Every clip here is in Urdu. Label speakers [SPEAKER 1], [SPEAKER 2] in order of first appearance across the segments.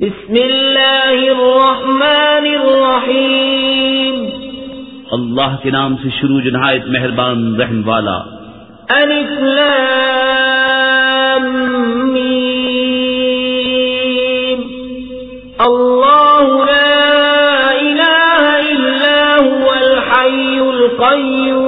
[SPEAKER 1] بسم اللہ الرحمن الرحیم.
[SPEAKER 2] اللہ کے نام سے شروع جو نہایت مہربان رحم والا.
[SPEAKER 1] الف لام میم. اللہ لا الہ الا هو الحی القیوم.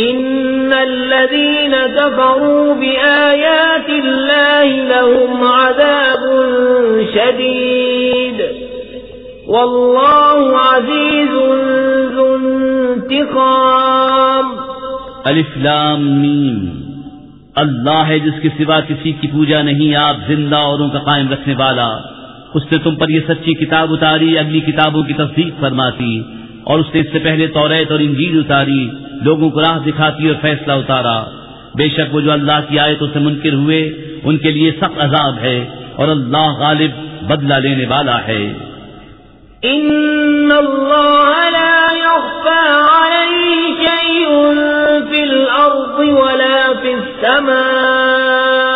[SPEAKER 1] إن الذين كفروا بآيات الله لهم عذاب شديد. والله عزيز ذو انتقام.
[SPEAKER 2] الف لام میم. اللہ ہے جس کے سوا کسی کی پوجا نہیں، آپ زندہ اوروں کا قائم رکھنے والا. اس نے تم پر یہ سچی کتاب اتاری، اگلی کتابوں کی تصدیق فرماتی. اور اس نے اس سے پہلے توریت اور انجیل اتاری، لوگوں کو راہ دکھاتی اور فیصلہ اتارا۔ بے شک وہ جو اللہ کی آیتوں سے منکر ہوئے، ان کے لیے سخت عذاب ہے اور اللہ غالب بدلہ لینے والا ہے۔
[SPEAKER 1] ان اللہ لا يخفى عليه شيء في الارض ولا في السماء۔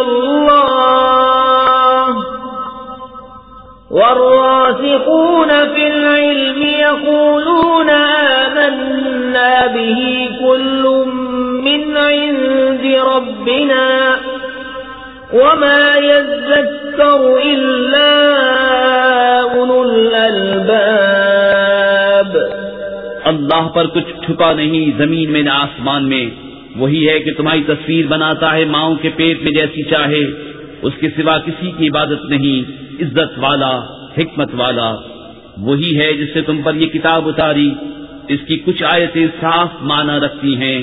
[SPEAKER 1] الله. والراسخون في العلم يقولون آمنا به كل من عند ربنا وما يذكر إلا أولو الألباب.
[SPEAKER 2] اللہ پر کچھ چھپا نہیں زمین میں نہ آسمان میں وہی ہے کہ تمہاری تصویر بناتا ہے ماؤں کے پیٹ میں جیسی چاہے، اس کے سوا کسی کی عبادت نہیں، عزت والا، حکمت والا۔ وہی ہے جس سے تم پر یہ کتاب اتاری، اس کی کچھ آیتیں صاف معنی رکھتی ہیں۔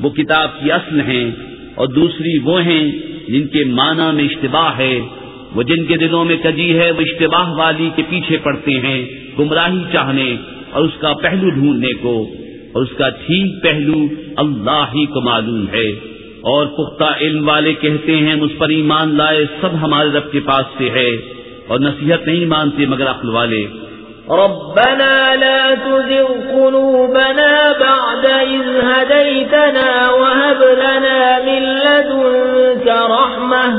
[SPEAKER 2] وہ کتاب کی اصل ہیں اور دوسری وہ ہیں جن کے معنی میں اشتباہ ہے۔ وہ جن کے دلوں میں کجی ہے، وہ اشتباہ والی کے پیچھے پڑتے ہیں، گمراہی چاہنے اور اس کا پہلو ڈھونڈنے کو۔ اور اس کا ٹھیک پہلو اللہ ہی کو معلوم ہے۔ اور پختہ علم والے کہتے ہیں اس پر ایمان لائے سب ہمارے رب کے پاس سے ہے۔ اور نصیحت نہیں مانتے مگر عقل والے۔
[SPEAKER 1] ربنا لا تزغ قلوبنا بعد إذ هديتنا وهب لنا من لدنك رحمة،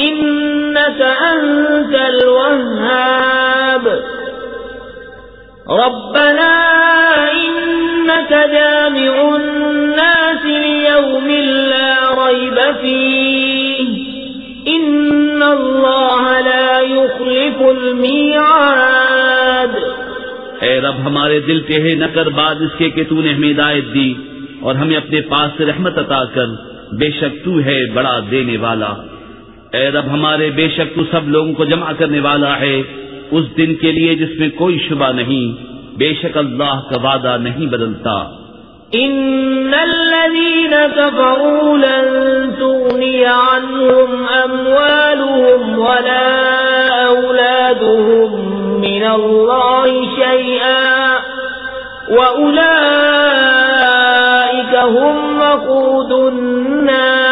[SPEAKER 1] إنك أنت الوهاب۔ ربنا إنك جامع الناس ليوم لا ريب فيه. إن الله لا يخلف الميعاد.
[SPEAKER 2] اے رب، ہمارے دل ٹہے نہ کر بعد اس کے کہ تو نے ہمیں ہدایت دی اور ہمیں اپنے پاس سے رحمت عطا کر، بے شک تو ہے بڑا دینے والا۔ اے رب، ہمارے بے شک تو سب لوگوں کو جمع کرنے والا ہے، اس دن کے لیے جس میں کوئی شبہ نہیں۔ بے شک اللہ کا وعدہ نہیں بدلتا۔
[SPEAKER 1] إن الذين كفروا لن تغني عنهم أموالهم ولا أولادهم من الله شيئا وأولئك هم مقود النار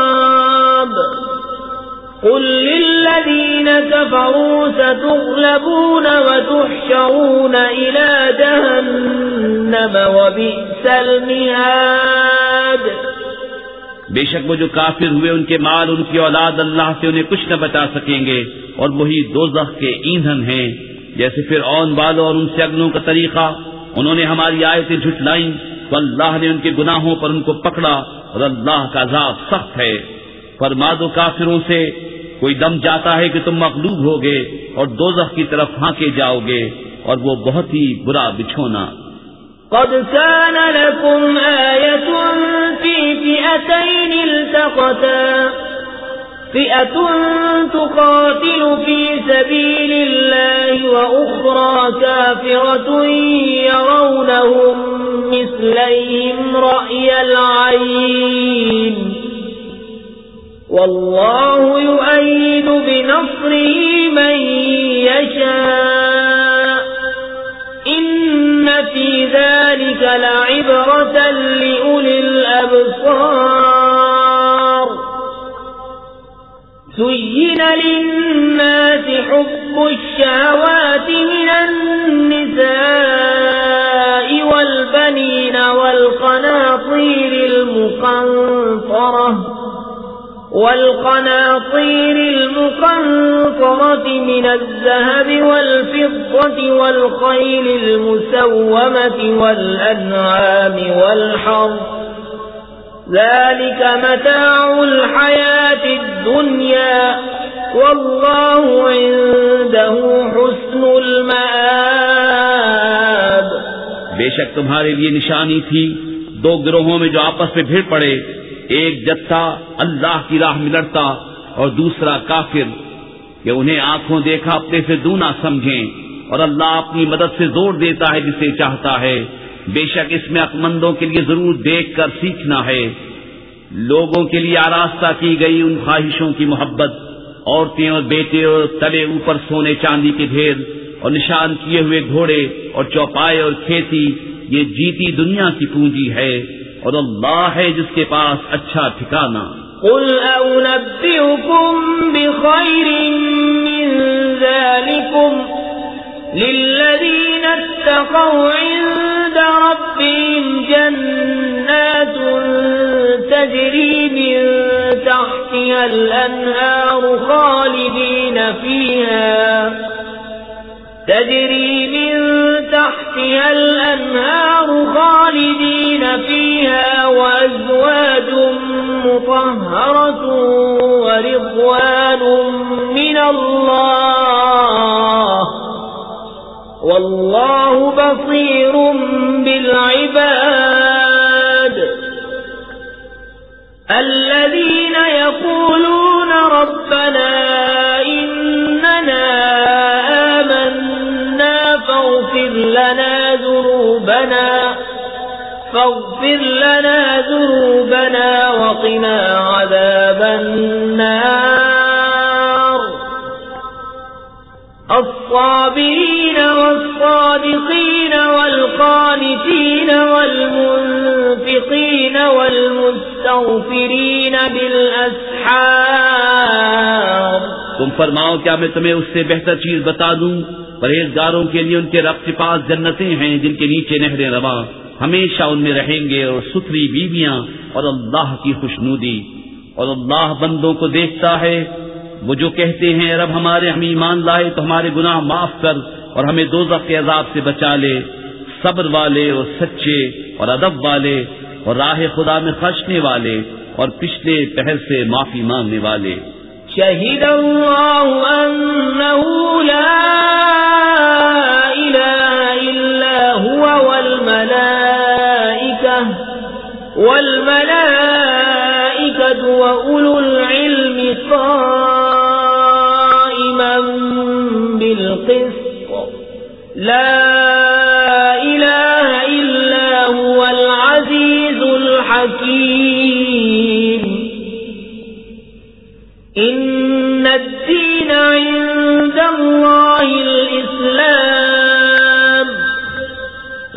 [SPEAKER 1] قل للذين كفروا ستغلبون وتحشرون إلى جهنم وبئس المهاد.
[SPEAKER 2] بے شک وہ جو کافر ہوئے ان کے مال، ان کی اولاد اللہ سے انہیں کچھ نہ بچا سکیں گے، اور وہی دو کے ایندھن ہیں۔ جیسے پھر اون والوں اور ان سے اگلوں کا طریقہ، انہوں نے ہماری آیتیں جھٹلائیں۔ تو اللہ نے ان کے گناہوں پر ان کو پکڑا، اور اللہ کا عذاب سخت ہے۔ پر مادو کافروں سے کوئی دم جاتا ہے کہ تم مغلوب ہوگے اور دوزخ کی طرف ہانکے جاؤ گے اور وہ بہت ہی برا بچھونا۔
[SPEAKER 1] قد كان لكم آية في فئتين التقتا۔ فئة تقاتل في سبيل الله وأخرى كافرة يرونهم مثليهم رأي العين۔ والله يؤيد بنصره من يشاء. إن في ذلك لعبرة لأولي الأبصار. سيّن للناس حب الشهوات من النساء والبنين والقناطير المقنطرة. والقناطير المقنطرة من الذهب والفضة والخيل المسومة والأنعام والحر. ذلك متاع الحياة الدنيا والله عنده حسن المآب.
[SPEAKER 2] بے شک تمہارے لیے نشانی تھی، دو گروہوں میں جو آپس میں بھیڑ پڑے ایک جتھا اللہ کی راہ میں لڑتا اور دوسرا کافر کہ انہیں آنکھوں دیکھا، اپنے سے دونا سمجھیں اور اللہ اپنی مدد سے زور دیتا ہے جسے چاہتا ہے۔ بے شک اس میں عقمندوں کے لیے ضرور دیکھ کر سیکھنا ہے۔ لوگوں کے لیے آراستہ کی گئی ان خواہشوں کی محبت، عورتیں اور بیٹے اور تلے اوپر سونے چاندی کے ڈھیر اور نشان کیے ہوئے گھوڑے اور چوپائے اور کھیتی، یہ جیتی دنیا کی پونجی ہے۔ اور اللہ ہے جس کے پاس اچھا ٹھکانا
[SPEAKER 1] قل أنبئكم بخير من ذلكم للذين اتقوا عند ربهم جنات تجري من تحتها الأنهار خالدين فيها تجري من تحتها الأنهار خالدين فيها وأزواج مطهرة ورضوان من الله والله بصير بالعباد الذين يقولون ربنا إننا فاغفر لنا ذنوبنا، فاغفر لنا ذنوبنا وقنا عذاب النار. الصابرين والصادقين والقانتين والمنفقين والمستغفرين بالأسحار.
[SPEAKER 2] تم فرماؤ کیا میں تمہیں اس سے بہتر چیز بتا دوں؟ پرہیزگاروں کے لیے ان کے رب کے پاس جنتیں ہیں، جن کے نیچے نہریں رواں۔ ہمیشہ ان میں رہیں گے اور ستھری بیویاں اور اللہ کی خوشنودی۔ اور اللہ بندوں کو دیکھتا ہے۔ وہ جو کہتے ہیں رب، ہمارے ہم ایمان لائے تو ہمارے گناہ معاف کر اور ہمیں دو کے عذاب سے بچا لے۔ صبر والے اور سچے اور ادب والے اور راہ خدا میں خرچنے والے اور پچھلے پہر سے معافی مانگنے والے۔
[SPEAKER 1] شهد الله أنه لا إله إلا هو والملائكة والملائكة وأولو العلم قائما بالقسط لا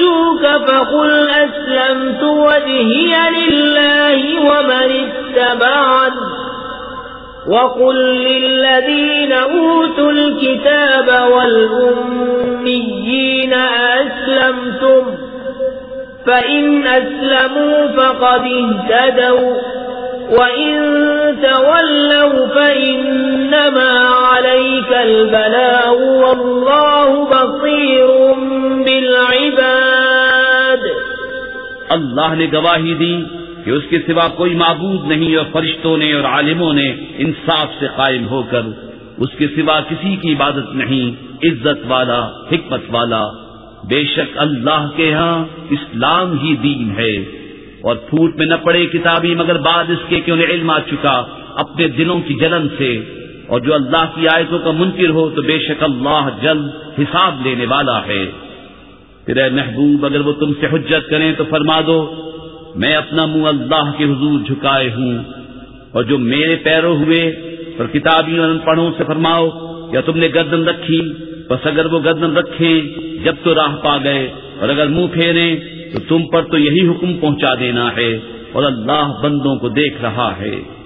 [SPEAKER 1] حاجوك فقل أسلمت وجهي لله ومن اتبعن وقل للذين أوتوا الكتاب والأميين أسلمتم. فإن أسلموا فقد اهتدوا. وإن تولوا فإنما عليك البلاء والله بصير بالعباد
[SPEAKER 2] اللہ نے گواہی دی کہ اس کے سوا کوئی معبود نہیں اور فرشتوں نے اور عالموں نے انصاف سے قائم ہو کر اس کے سوا کسی کی عبادت نہیں، عزت والا، حکمت والا۔ بے شک اللہ کے ہاں اسلام ہی دین ہے۔ اور پھوٹ میں نہ پڑے کتابی مگر بعد اس کے کہ انہیں علم آ چکا اپنے دلوں کی جلن سے۔ اور جو اللہ کی آیتوں کا منکر ہو تو بے شک اللہ جلد حساب لینے والا ہے۔ پھر اے محبوب، اگر وہ تم سے حجت کریں تو فرما دو، میں اپنا منہ اللہ کے حضور جھکائے ہوں۔ اور جو میرے پیرو ہوئے اور کتابیوں اور ان پڑھوں سے فرماؤ، یا تم نے گردن رکھی؟ بس اگر وہ گردن رکھیں، جب تو راہ پا گئے۔ اور اگر منہ پھیریں تو تم پر تو یہی حکم پہنچا دینا ہے اور اللہ بندوں کو دیکھ رہا ہے۔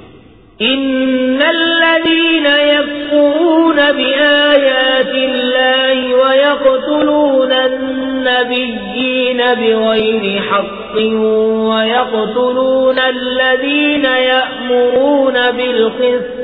[SPEAKER 1] إن الذين يكفرون بآيات الله ويقتلون النبيين بغير حق ويقتلون الذين يأمرون بالقسط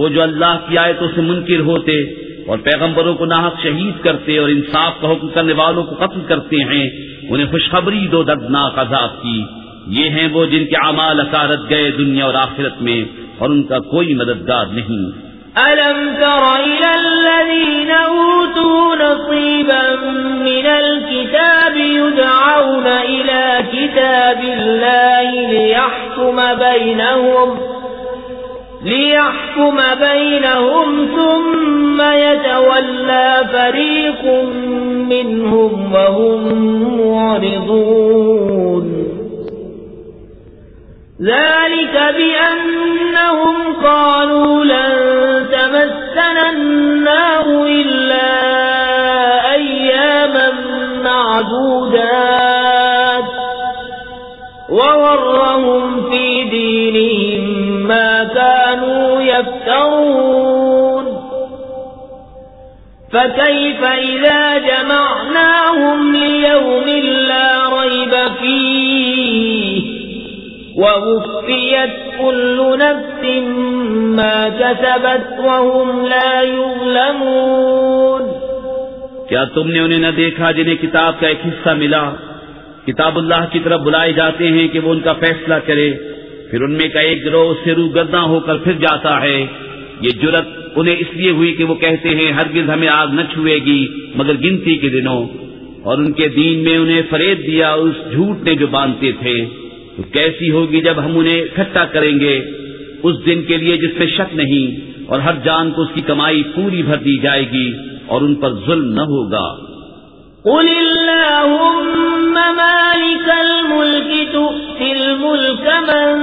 [SPEAKER 2] وہ جو اللہ کی آیتوں سے منکر ہوتے اور پیغمبروں کو ناحق شہید کرتے اور انصاف کا حکم کرنے والوں کو قتل کرتے ہیں، انہیں خوشخبری دو دردناک عذاب کی۔ یہ ہیں وہ جن کے اعمال اکارت گئے دنیا اور آخرت میں اور ان کا کوئی مددگار نہیں۔
[SPEAKER 1] ألم تر إلى الذين أوتوا نصيبا من الكتاب يدعون إلى كتاب الله ليحكم بينهم ليحكم بينهم ثم يتولى فريق منهم وهم معرضون ذلك بأنهم قالوا لن تمسنا النار إلا أياما معدودات يفترون فكيف إذا جمعناهم ليوم لا ريب فيه ووفيت كل نفس ما كسبت وهم لا يظلمون
[SPEAKER 2] کیا تم نے انہیں نہ دیکھا جنہیں کتاب کا ایک حصہ ملا؟ کتاب اللہ کی طرف بلائے جاتے ہیں کہ وہ ان کا فیصلہ کرے۔ پھر ان میں کا ایک گروہ سے رو گرداں ہو کر پھر جاتا ہے۔ یہ جرت انہیں اس لیے ہوئی کہ وہ کہتے ہیں، ہرگز ہمیں آگ نہ چھوئے گی، مگر گنتی کے دنوں۔ اور ان کے دین میں انہیں فریب دیا اس جھوٹ نے جو باندھتے تھے۔ تو کیسی ہوگی جب ہم انہیں اکٹھا کریں گے؟ اس دن کے لیے جس میں شک نہیں، اور ہر جان کو اس کی کمائی پوری بھر دی جائے گی، اور ان پر ظلم نہ ہوگا۔
[SPEAKER 1] قل اللهم مالك الملك تؤتي الملك من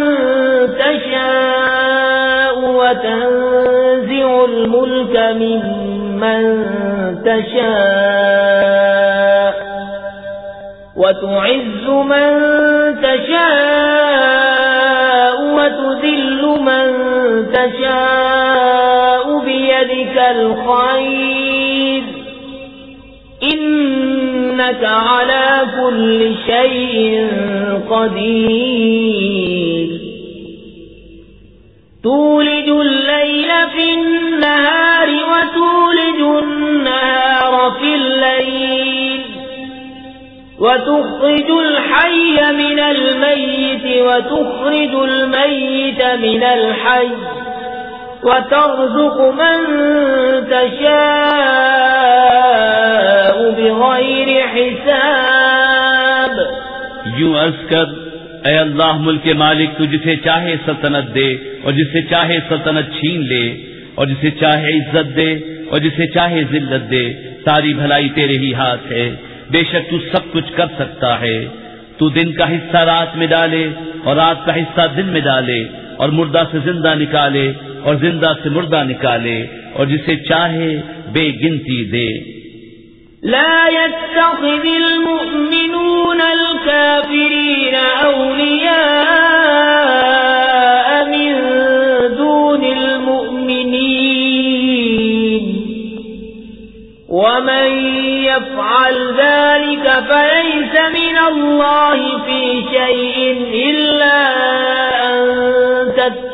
[SPEAKER 1] تشاء وتنزع الملك ممن تشاء وتعز من تشاء وتذل من تشاء بيدك الخير إنك على كل شيء قدير. تولج الليل في النهار وتولج النهار في الليل. وتخرج الحي من الميت وتخرج الميت من الحي. وترزق من تشاء بغير حساب.
[SPEAKER 2] یوں عرض کر، اے اللہ ملک کے مالک، تو جسے چاہے سلطنت دے اور جسے چاہے سلطنت چھین لے اور جسے چاہے عزت دے اور جسے چاہے ذلت دے، ساری بھلائی تیرے ہی ہاتھ ہے۔ بے شک تو سب کچھ کر سکتا ہے۔ تو دن کا حصہ رات میں ڈالے اور رات کا حصہ دن میں ڈالے اور مردہ سے زندہ نکالے اور زندہ سے مردہ نکالے اور جسے چاہے بے گنتی دے۔
[SPEAKER 1] لا يتخذ المؤمنون الكافرين أولياء من دون المؤمنين. ومن يفعل ذلك فليس من الله في شيء إلا أن تتخذ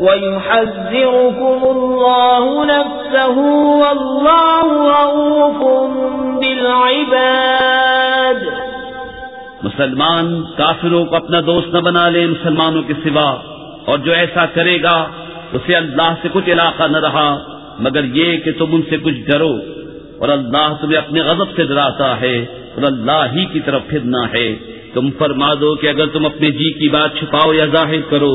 [SPEAKER 1] ويحذركم الله نفسه والله رؤوف بالعباد
[SPEAKER 2] مسلمان کافروں کو اپنا دوست نہ بنا لے مسلمانوں کے سوا، اور جو ایسا کرے گا، اسے اللہ سے کچھ علاقہ نہ رہا، مگر یہ کہ تم ان سے کچھ ڈرو، اور اللہ تمہیں اپنے غضب سے ڈراتا ہے، اور اللہ ہی کی طرف پھرنا ہے۔ تم فرما دو کہ اگر تم اپنے جی کی بات چھپاؤ یا ظاہر کرو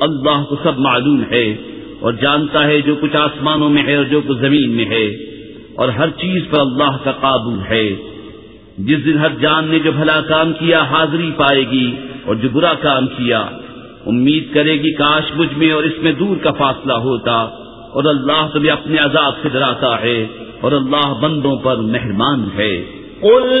[SPEAKER 2] اللہ کو سب معلوم ہے اور جانتا ہے جو کچھ آسمانوں میں ہے اور جو کچھ زمین میں ہے اور ہر چیز پر اللہ کا قابو ہے۔ جس دن ہر جان نے جو بھلا کام کیا، حاضری پائے گی اور جو برا کام کیا، امید کرے گی کاش مجھ میں اور اس میں دور کا فاصلہ ہوتا اور اللہ تمہیں اپنے عذاب سے ڈراتا ہے اور اللہ بندوں پر مہربان ہے۔
[SPEAKER 1] قل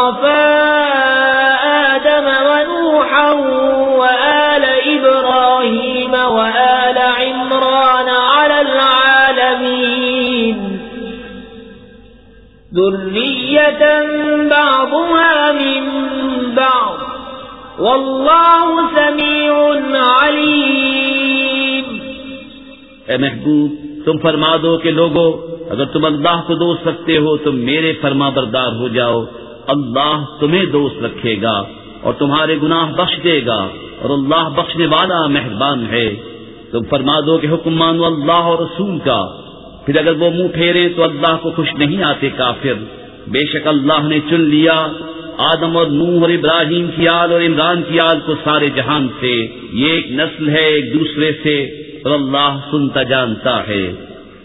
[SPEAKER 1] اصطفى آدم ونوحا وآل إبراهيم وآل عمران على العالمين ذرية بعضها من بعض والله سميع عليم
[SPEAKER 2] اے محبوب، تم فرما دو کہ لوگو، اگر تم اللہ کو دوست رکھتے ہو تم میرے فرما بردار ہو جاؤ۔ اللہ تمہیں دوست رکھے گا اور تمہارے گناہ بخش دے گا اور اللہ بخشنے والا مہربان ہے۔ تم فرما دو کہ حکم مانو اللہ اور رسول کا۔ پھر اگر وہ منہ پھیرے تو اللہ کو خوش نہیں آتے کافر۔ بے شک اللہ نے چن لیا۔ آدم اور نوح اور ابراہیم کی آل اور عمران کی آل کو سارے جہان سے۔ یہ ایک نسل ہے ایک دوسرے سے اور اللہ سنتا جانتا ہے۔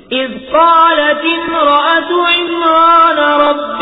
[SPEAKER 1] إذ قالت امرأة عمران رب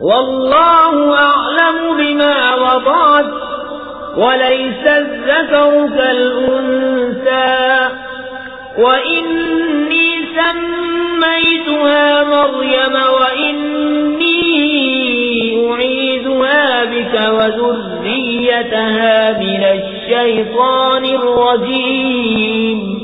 [SPEAKER 1] والله أعلم بما وضعت وليس الذكر كالأنسى وإني سميتها مريم وإني أعيذها بك وذريتها من الشيطان الرجيم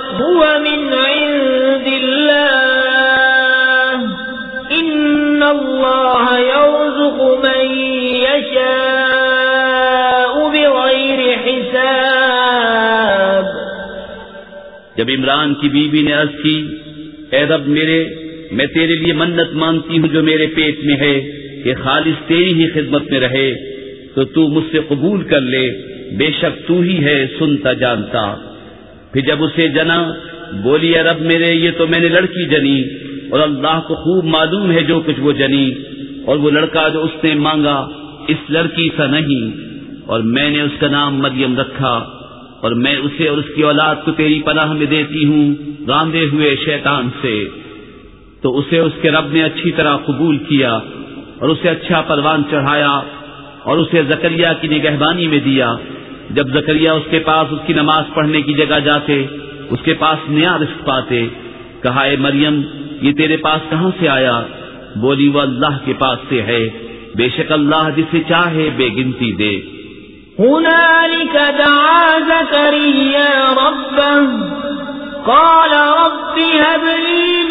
[SPEAKER 1] هو من عند الله إن الله يرزق من يشاء بغير حساب
[SPEAKER 2] جب عمران کی بیوی نے عرض کی، اے رب میرے، میں تیرے لیے منت مانگتی ہوں جو میرے پیٹ میں ہے کہ خالص تیری ہی خدمت میں رہے، تو تو مجھ سے قبول کر لے، بے شک تو ہی ہے، سنتا جانتا۔ پھر جب اسے جنا، بولی رب میرے، یہ تو میں نے لڑکی جنی اور اللہ کو خوب معلوم ہے جو کچھ وہ جنی اور وہ لڑکا جو اس نے مانگا، اس لڑکی سا نہیں اور میں نے اس کا نام مریم رکھا اور میں اسے اور اس کی اولاد کو تیری پناہ میں دیتی ہوں راندے ہوئے شیطان سے۔ تو اسے اس کے رب نے اچھی طرح قبول کیا اور اسے اچھا پروان چڑھایا اور اسے زکریا کی نگہبانی میں دیا۔ جب زکریا اس کے پاس اس کی نماز پڑھنے کی جگہ جاتے، اس کے پاس نیا رزق پاتے۔ کہا، اے مریم، یہ تیرے پاس کہاں سے آیا؟ بولی، وہ اللہ کے پاس سے ہے۔ بے شک اللہ جسے چاہے بے گنتی دے۔
[SPEAKER 1] هنالك دعا زكريا ربه قال رب هب لي من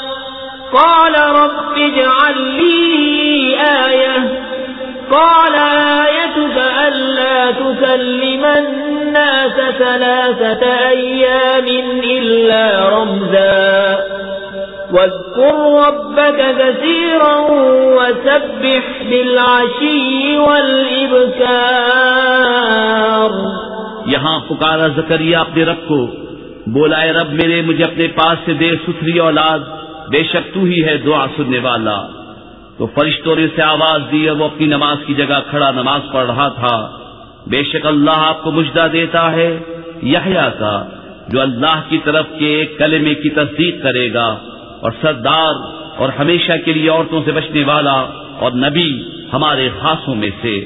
[SPEAKER 1] قال رب اجعل لي آية. قال آيتك ألا تكلم الناس ثلاثة أيام إلا رمزا. واذكر ربك كثيرا وسبح بالعشي والإبكار.
[SPEAKER 2] یہاں پکارا زکریا اپنے رب کو، بولا اے رب، میرے مجھے اپنے پاس سے دے ستھری اولاد بے شک تو ہی ہے دعا سننے والا۔ تو فرشتوں نے اسے آواز دی اور وہ اپنی نماز کی جگہ کھڑا نماز پڑھ رہا تھا۔ بے شک اللہ آپ کو مجدہ دیتا ہے، یحییٰ کا، جو اللہ کی طرف کے ایک کلمے کی تصدیق کرے گا۔ اور سردار اور ہمیشہ کے لیے عورتوں سے بچنے والا اور نبی ہمارے خاصوں میں سے۔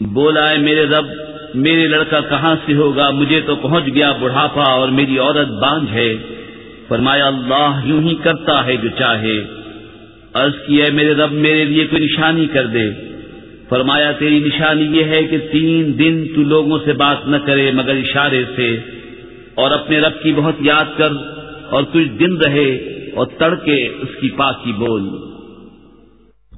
[SPEAKER 2] بولا ہے، میرے رب، میرے لڑکا کہاں سے ہوگا؟ مجھے تو پہنچ گیا بڑھاپا اور میری عورت بانج ہے۔ فرمایا، اللہ یوں ہی کرتا ہے جو چاہے۔ عرض کیا میرے رب، میرے لیے کوئی نشانی کر دے۔ فرمایا، تیری نشانی یہ ہے کہ تین دن تو لوگوں سے بات نہ کرے مگر اشارے سے۔ اور اپنے رب کی بہت یاد کر اور کچھ دن رہے اور تڑکے اس کی پاکی بول۔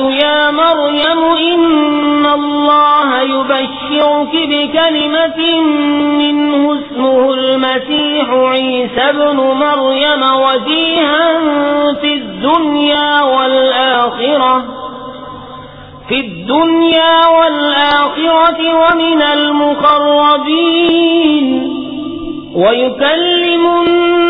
[SPEAKER 1] يا مريم، إن الله يبشرك بكلمة منه، اسمه المسيح عيسى بن مريم، وجيها في الدنيا والآخرة. في الدنيا والآخرة ومن المقربين. ويكلم الناس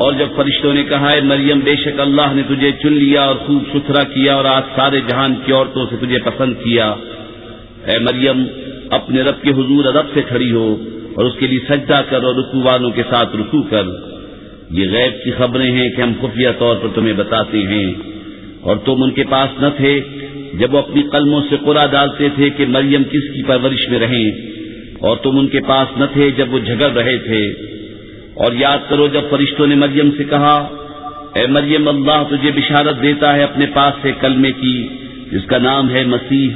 [SPEAKER 2] اور جب فرشتوں نے کہا ہے مریم، بے شک اللہ نے تجھے چن لیا اور خوب ستھرا کیا اور آج سارے جہان کی عورتوں سے تجھے پسند کیا. اے مریم، اپنے رب کے حضور ادب سے کھڑی ہو اور اس کے لیے سجدہ کر اور رکو والوں کے ساتھ رکو کر۔ یہ غیب کی خبریں ہیں کہ ہم خفیہ طور پر تمہیں بتاتے ہیں۔ اور تم ان کے پاس نہ تھے جب وہ اپنی قلموں سے قرا ڈالتے تھے کہ مریم کس کی پرورش میں رہیں، اور تم ان کے پاس نہ تھے جب وہ جھگڑ رہے تھے۔ اور یاد کرو جب فرشتوں نے مریم سے کہا، اے مریم، اللہ تجھے بشارت دیتا ہے اپنے پاس سے کلمے کی، جس کا نام ہے مسیح۔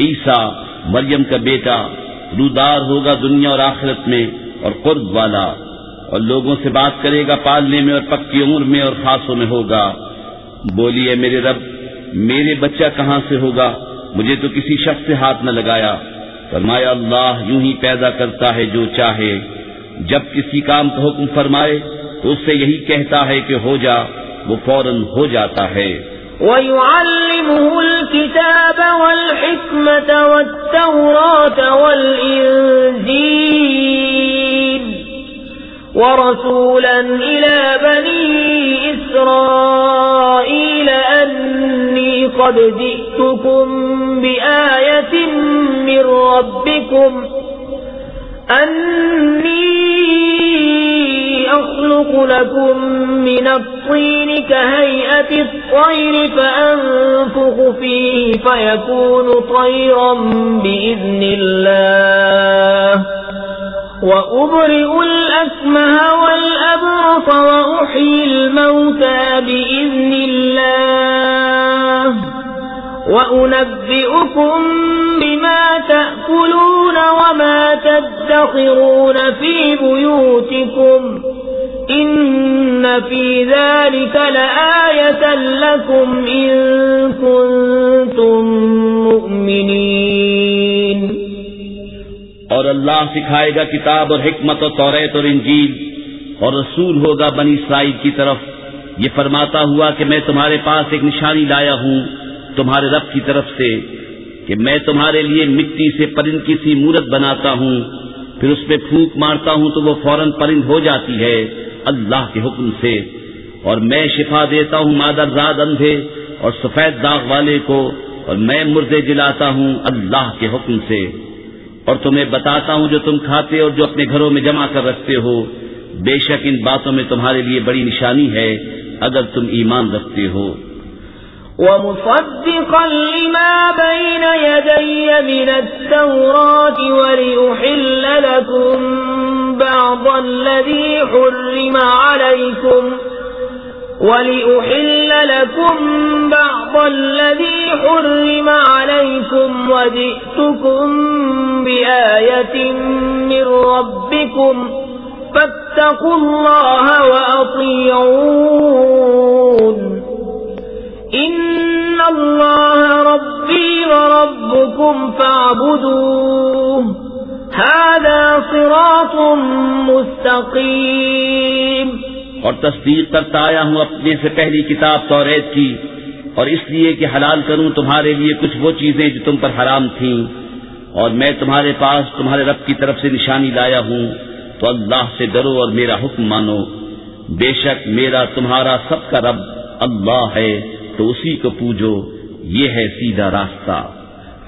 [SPEAKER 2] عیسا مریم کا بیٹا، رودار ہوگا دنیا اور آخرت میں اور قرب والا۔ اور لوگوں سے بات کرے گا پالنے میں اور پکی عمر میں اور خاصوں میں ہوگا۔ بولیے میرے رب، میرے بچہ کہاں سے ہوگا؟ مجھے تو کسی شخص سے ہاتھ نہ لگایا۔ فرمایا، اللہ یوں ہی پیدا کرتا ہے جو چاہے۔ جب کسی کام کا حکم فرمائے تو اس سے یہی کہتا ہے کہ ہو جا، وہ فوراً ہو جاتا ہے۔
[SPEAKER 1] وَيُعَلِّمُهُ الْكِتَابَ وَالْحِكْمَةَ وَالتَّوْرَاةَ وَالْإِنْجِيلَ ورسولا إلى بني إسرائيل أني قد جئتكم بآية من ربكم أني أخلق لكم من الطين كهيئة الطير فأنفخ فيه فيكون طيرا بإذن الله وأبرئ الأسمه والأبرص وأحيي الموتى بإذن الله وأنبئكم بما تأكلون وما تدخرون في بيوتكم إن في ذلك لآية لكم إن كنتم مؤمنين.
[SPEAKER 2] اور اللہ سکھائے گا کتاب اور حکمت اور توریت اور انجیل اور رسول ہوگا بنی اسرائیل کی طرف۔ یہ فرماتا ہوا کہ میں تمہارے پاس ایک نشانی لایا ہوں، تمہارے رب کی طرف سے۔ کہ میں تمہارے لیے مٹی سے پرند کی سی مورت بناتا ہوں، پھر اس پہ پھونک مارتا ہوں تو وہ فوراً پرند ہو جاتی ہے اللہ کے حکم سے۔ اور میں شفا دیتا ہوں مادر زاد اندھے اور سفید داغ والے کو، اور میں مردے جلاتا ہوں اللہ کے حکم سے۔ اور تمہیں بتاتا ہوں جو تم کھاتے اور جو اپنے گھروں میں جمع کر رکھتے ہو۔ بے شک ان باتوں میں تمہارے لیے بڑی نشانی ہے، اگر تم ایمان رکھتے ہو۔
[SPEAKER 1] ومصدقا لما بين يدي من التوراة ولأحل لكم بعض الذي حرم عليكم ولأحل لكم بعض الذي حرم عليكم وجئتكم بآية من ربكم فاتقوا الله وربكم فاعبدوه. هذا صراط مستقيم.
[SPEAKER 2] اور تصدیق کرتا آیا ہوں اپنے سے پہلی کتاب توریت کی، اور اس لیے کہ حلال کروں تمہارے لیے کچھ وہ چیزیں جو تم پر حرام تھیں۔ اور میں تمہارے پاس تمہارے رب کی طرف سے نشانی لایا ہوں، تو اللہ سے ڈرو اور میرا حکم مانو۔ بے شک میرا تمہارا سب کا رب اللہ ہے، تو اسی کو پوجو، یہ ہے سیدھا راستہ۔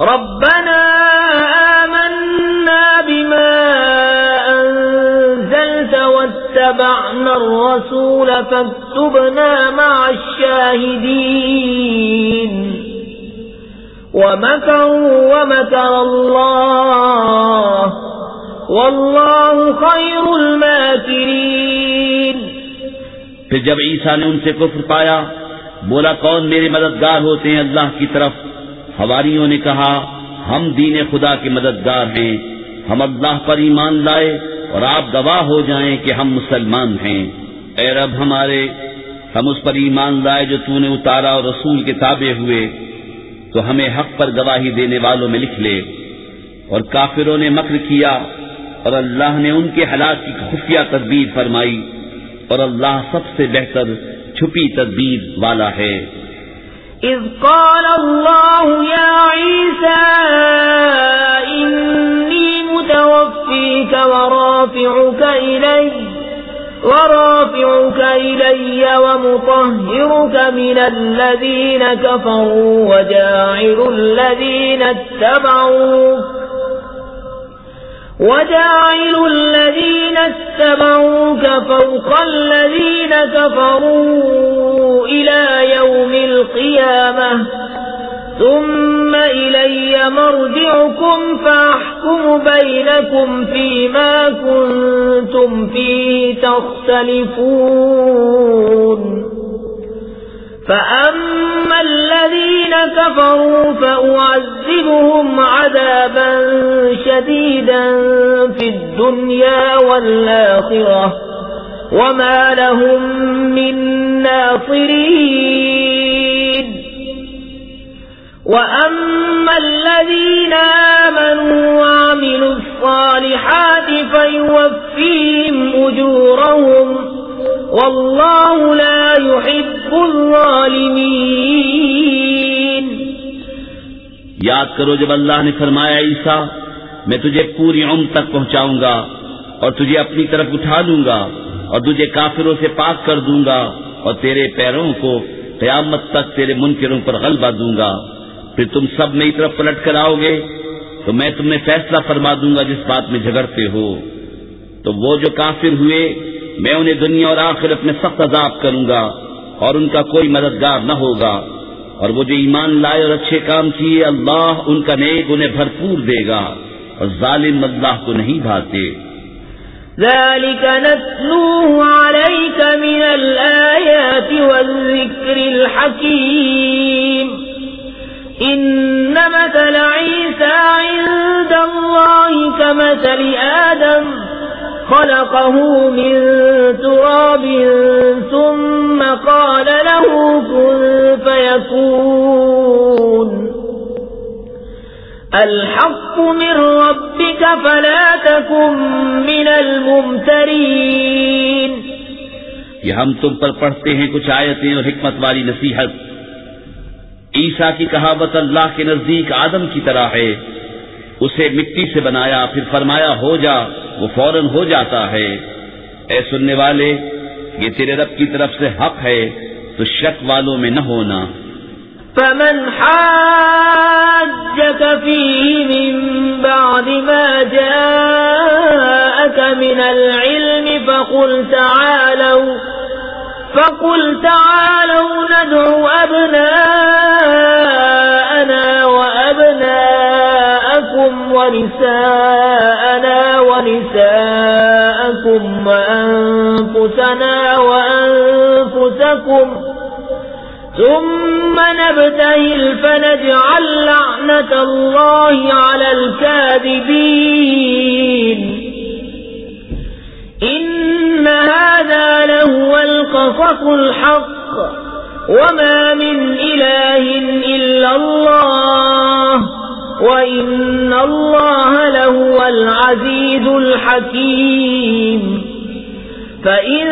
[SPEAKER 1] ربنا آمنا بما أنزلت واتبعنا الرسول فاكتبنا مع الشاهدين ومكروا ومكر الله والله خير الماكرين
[SPEAKER 2] پھر جب عیسیٰ نے ان سے کفر پایا، بولا کون میرے مددگار ہوتے ہیں اللہ کی طرف؟ ہواریوں نے کہا، ہم دین خدا کے مددگار ہیں، ہم اللہ پر ایمان لائے اور آپ گواہ ہو جائیں کہ ہم مسلمان ہیں۔ اے رب ہمارے، ہم اس پر ایمان لائے جو تو نے اتارا اور رسول کے تابع ہوئے، تو ہمیں حق پر گواہی دینے والوں میں لکھ لے۔ اور کافروں نے مکر کیا اور اللہ نے ان کے ہلاک کی خفیہ تدبیر فرمائی اور اللہ سب سے بہتر چھپی تدبیر والا ہے۔
[SPEAKER 1] إذ قال الله يا عيسى إني متوفيك ورافعك إلي ورافعك إلي ومطهرك من الذين كفروا وجاعل الذين اتبعوك وجاعل الذين اتبعوك فوق الذين كفروا إلى يوم القيامة ثم إلي مرجعكم فأحكم بينكم فيما كنتم فيه تختلفون فأما الذين كفروا فأعذبهم عذابا شديدا في الدنيا والآخرة وما لهم من ناصرين وأما الذين آمنوا وعملوا الصالحات فيوفيهم أجورهم والله لا يحب الظالمين.
[SPEAKER 2] یاد کرو جب اللہ نے فرمایا، عیسیٰ، میں تجھے پوری عمر تک پہنچاؤں گا اور تجھے اپنی طرف اٹھا لوں گا اور تجھے کافروں سے پاک کر دوں گا اور تیرے پیروں کو قیامت تک تیرے منکروں پر غلبہ دوں گا۔ پھر تم سب میری طرف پلٹ کر آؤ گے، تو میں تمہیں فیصلہ فرما دوں گا جس بات میں جھگڑتے ہو۔ تو وہ جو کافر ہوئے میں انہیں دنیا اور آخرت میں سخت عذاب کروں گا اور ان کا کوئی مددگار نہ ہوگا اور وہ جو ایمان لائے اور اچھے کام کیے، اللہ ان کا نیک انہیں بھرپور دے گا اور ظالم اللہ کو نہیں بھاتے۔
[SPEAKER 1] ذلك نتلوه عليك من الآيات والذكر الحكيم۔ إن مثل عيسى عند الله كمثل آدم خلقه من تراب ثم قال له كن فيكون. الحق من ربك فلا تكن من الممترين.
[SPEAKER 2] یہ ہم تم پر پڑھتے ہیں کچھ آیتیں اور حکمت والی نصیحت۔ عیسیٰ کی کہاوت اللہ کے نزدیک آدم کی طرح ہے۔ اسے مٹی سے بنایا، پھر فرمایا، ہو جا۔ وہ فوراً ہو جاتا ہے۔ اے سننے والے، یہ تیرے رب کی طرف سے حق ہے، تو شک والوں میں نہ ہونا۔
[SPEAKER 1] فمن حاجك فيه من بعد ما جاءك من العلم فقل تعالوا فقل تعالوا ندعو أبناءنا وأبناءكم ونساءنا أنفسكم وأنفسنا وأنفسكم ثم نبتهل فنجعل لعنة الله على الكاذبين. إن هذا لهو القصص الحق. وما من إله إلا الله. وإن الله لهو العزيز الحكيم فإن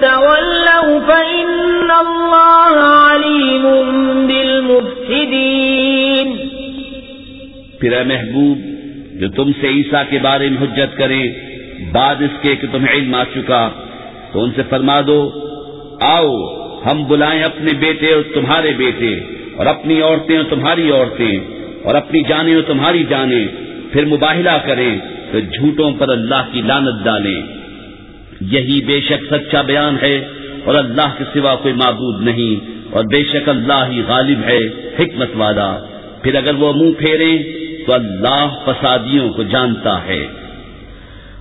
[SPEAKER 1] تولوا فإن الله عليم بالمفسدين
[SPEAKER 2] پھر اے محبوب، جو تم سے عیسیٰ کے بارے میں حجت کرے، بعد اس کے کہ تمہیں علم آ چکا، تو ان سے فرما دو، آؤ، ہم بلائیں اپنے بیٹے اور تمہارے بیٹے، اور اپنی عورتیں اور تمہاری عورتیں۔ اور اپنی جانیں اور تمہاری جانیں پھر مباہلہ کریں تو جھوٹوں پر اللہ کی لانت ڈالیں۔ یہی بے شک سچا بیان ہے اور اللہ کے سوا کوئی معبود نہیں اور بے شک اللہ ہی غالب ہے حکمت والا۔ پھر اگر وہ منہ پھیرے تو اللہ فسادیوں کو جانتا ہے۔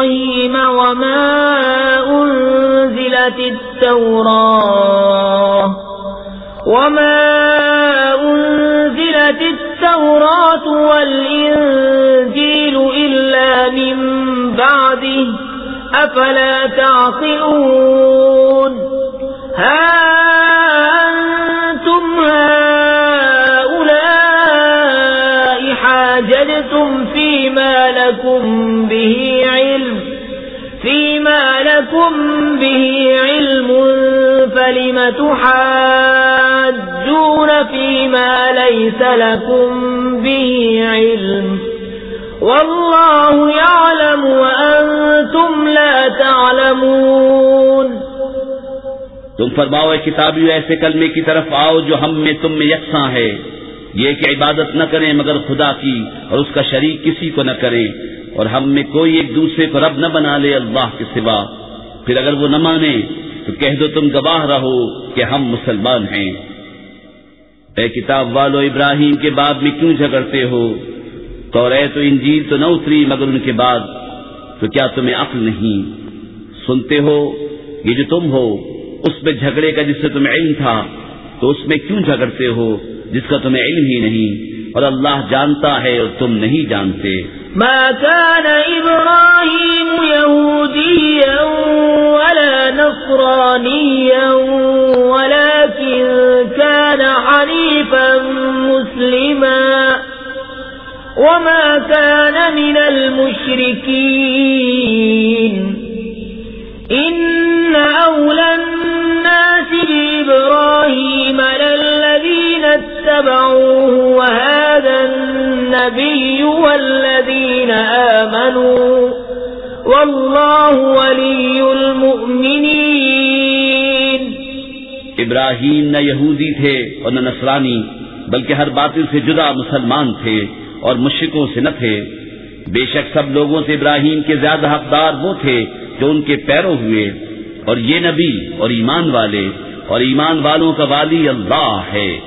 [SPEAKER 1] إبراهيم وما أنزلت التوراة وما أنزلت التوراة والإنجيل إلا من بعده أفلا تعقلون ها أنتم هؤلاء حاجلتم فيما لكم به لكم به علم فلم تحاجون فيما ليس لكم به علم والله يعلم وأنتم لا تعلمون
[SPEAKER 2] تم فرماؤ کتابی ایسے کلمے کی طرف آؤ جو ہم میں تم میں یکساں ہے۔ یہ کہ عبادت نہ کریں مگر خدا کی، اور اس کا شریک کسی کو نہ کریں۔ اور ہم میں کوئی ایک دوسرے کو رب نہ بنا لے اللہ کے سوا۔ پھر اگر وہ نہ مانے تو کہہ دو تم گواہ رہو کہ ہم مسلمان ہیں۔ اے کتاب والو ابراہیم کے بعد میں کیوں جھگڑتے ہو؟ تو رے تو انجیل تو نہ اتری مگر ان کے بعد تو کیا تمہیں عقل نہیں؟ سنتے ہو، یہ جو تم ہو، اس میں جھگڑے کا جس سے تمہیں علم تھا، تو اس میں کیوں جھگڑتے ہو؟ جس کا تمہیں علم ہی نہیں۔ اور اللہ جانتا ہے اور تم نہیں جانتے۔
[SPEAKER 1] ما كان إبراهيم يهوديا ولا نصرانيا، ولكن كان حنيفا مسلما. وما كان من المشركين. إن أولى الناس بإبراهيم للذين اتبعوه، وهذا النبي والذين آمنوا. والله ولي المؤمنين.
[SPEAKER 2] ابراہیم نہ یہودی تھے اور نہ نصرانی، بلکہ ہر باطل سے جدا مسلمان تھے اور مشرکوں سے نہ تھے۔ بے شک سب لوگوں سے ابراہیم کے زیادہ حقدار وہ تھے جو ان کے پیروں ہوئے۔ اور یہ نبی اور ایمان والے، اور ایمان والوں کا والی اللہ ہے۔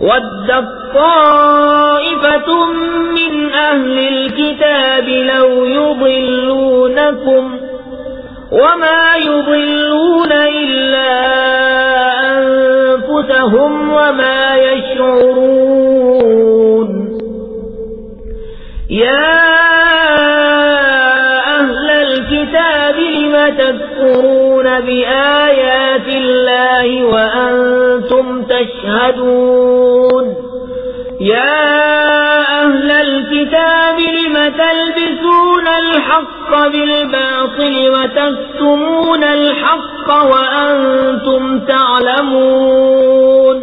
[SPEAKER 1] ودت طائفة من أهل الكتاب لو يضلونكم وما يضلون إلا أنفسهم وما يشعرون يا أهل الكتاب لم تكفرون بآيات الله وأنتم تشهدون يا أهل الكتاب لم تلبسون الحق بالباطل وتكتمون الحق وأنتم تعلمون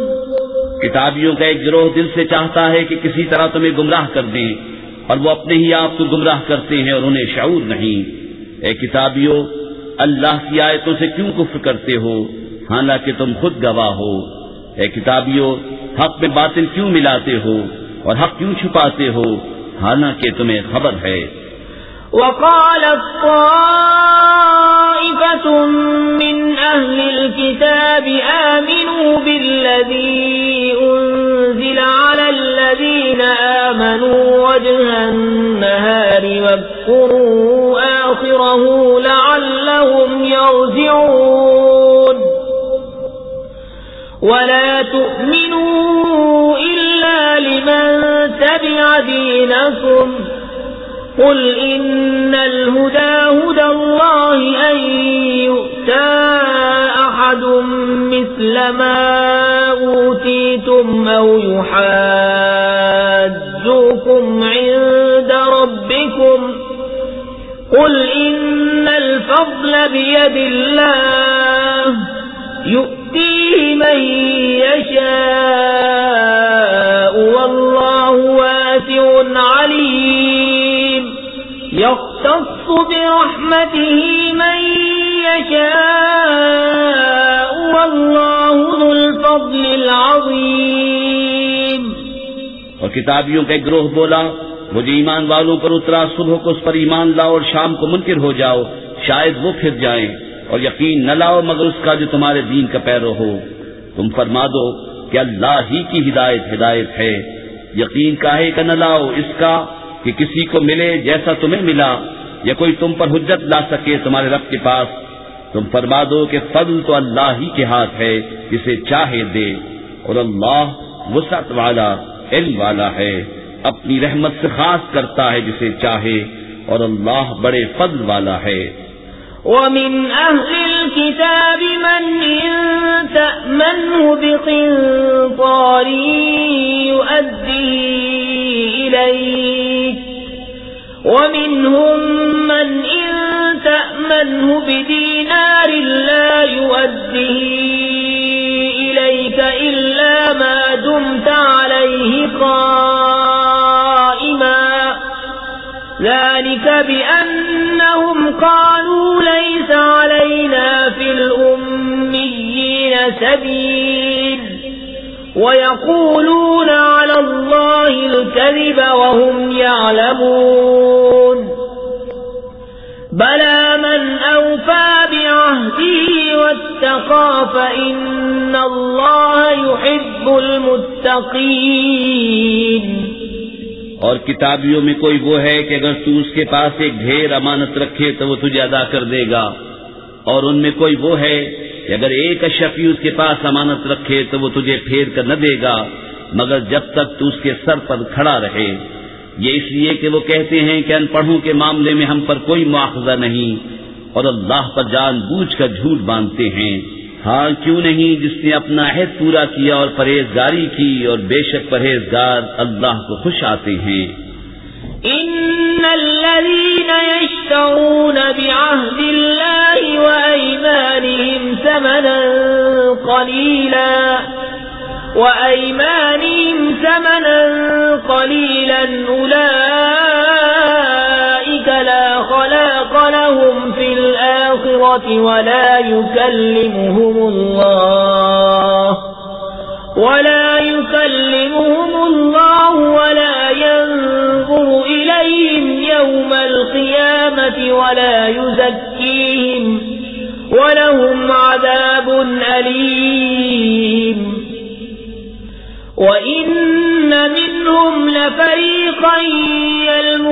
[SPEAKER 2] کتابیوں کا ایک گروہ دل سے چاہتا ہے کہ کسی طرح تمہیں گمراہ کر دیں اور وہ اپنے ہی آپ کو گمراہ کرتے ہیں اور انہیں شعور نہیں۔ اے کتابیوں اللہ کی آیتوں سے کیوں کفر کرتے ہو؟ حالانکہ تم خود گواہ ہو۔ اے کتابیوں حق میں باطل کیوں ملاتے ہو اور حق کیوں چھپاتے ہو؟ حالانکہ تمہیں خبر ہے۔
[SPEAKER 1] وقالت طائفة من أهل الكتاب آمنوا بالذي أنزل على الذين آمنوا وجه النهار واذكروا آخره لعلهم يرجعون. ولا تؤمنوا إلا لمن تبع دينكم. قل إن الهدى هدى الله أن يؤتى أحد مثل ما أوتيتم أو يحاجوكم قل إن الفضل بيد الله يؤتيه من يشاء والله واسع عليم يختص برحمته من يشاء والله ذو الفضل العظيم
[SPEAKER 2] اور کتابیوں کا ایک گروہ بولا مجھے ایمان والوں پر اترا، صبح کو اس پر ایمان لاؤ اور شام کو منکر ہو جاؤ، شاید وہ پھر جائیں اور یقین نہ لاؤ مگر اس کا جو تمہارے دین کا پیرو ہو۔ تم فرما دو کہ اللہ ہی کی ہدایت ہدایت ہے۔ یقین کاہے کا نہ لاؤ اس کا کہ کسی کو ملے جیسا تمہیں ملا یا کوئی تم پر حجت لا سکے تمہارے رب کے پاس۔ تم فرما دو کہ فضل تو اللہ ہی کے ہاتھ ہے، جسے چاہے دے۔ اور اللہ وسعت والا، علم والا ہے۔ اپنی رحمت سے خاص کرتا ہے جسے چاہے اور اللہ بڑے فضل والا ہے۔
[SPEAKER 1] ومن أهل الكتاب من إن تأمنه بقنطار يؤديه إليك ومنهم من إن تأمنه بدينار لا يؤديه إليك إلا ما دمت عليه قائما ذلك بأنهم قالوا ليس علينا في الأميين سبيل ويقولون على الله الكذب وهم يعلمون بلى من أوفى بعهده واتقى فإن الله يحب المتقين
[SPEAKER 2] اور کتابیوں میں کوئی وہ ہے کہ اگر تو اس کے پاس ایک ڈھیر امانت رکھے تو وہ تجھے ادا کر دے گا۔ اور ان میں کوئی وہ ہے کہ اگر ایک اشفی اس کے پاس امانت رکھے تو وہ تجھے پھیر کر نہ دے گا، مگر جب تک تو اس کے سر پر کھڑا رہے۔ یہ اس لیے کہ وہ کہتے ہیں کہ ان پڑھوں کے معاملے میں ہم پر کوئی مواخذہ نہیں اور اللہ پر جان بوجھ کر جھوٹ باندھتے ہیں۔ ہاں کیوں نہیں؟ جس نے اپنا عہد پورا کیا اور پرہیزگاری کی، اور بے شک پرہیزگار اللہ کو خوش آتے ہیں۔
[SPEAKER 1] إن الذين يشترون بعهد الله وأيمانهم ثمنا قليلا وأيمانهم ثمنا قليلا أولئك الآخرة ولا يكلمهم الله ولا يكلمهم الله ولا ينظر إليهم يوم القيامة ولا يزكيهم ولهم عذاب أليم وإن منهم لفريقا يلمون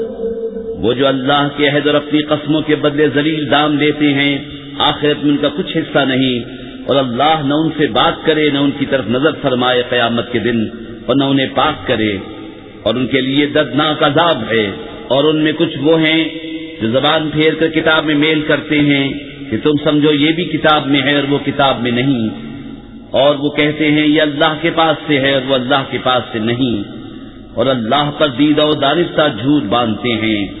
[SPEAKER 2] وہ جو اللہ کے عہد اور اپنی قسموں کے بدلے ذلیل دام لیتے ہیں، آخرت میں ان کا کچھ حصہ نہیں۔ اور اللہ نہ ان سے بات کرے، نہ ان کی طرف نظر فرمائے قیامت کے دن، اور نہ انہیں پاک کرے۔ اور ان کے لیے دردناک عذاب ہے۔ اور ان میں کچھ وہ ہیں جو زبان پھیر کر کتاب میں میل کرتے ہیں کہ تم سمجھو یہ بھی کتاب میں ہے اور وہ کتاب میں نہیں۔ اور وہ کہتے ہیں، یہ اللہ کے پاس سے ہے اور وہ اللہ کے پاس سے نہیں۔ اور اللہ پر دیدہ و دانستہ جھوٹ باندھتے ہیں۔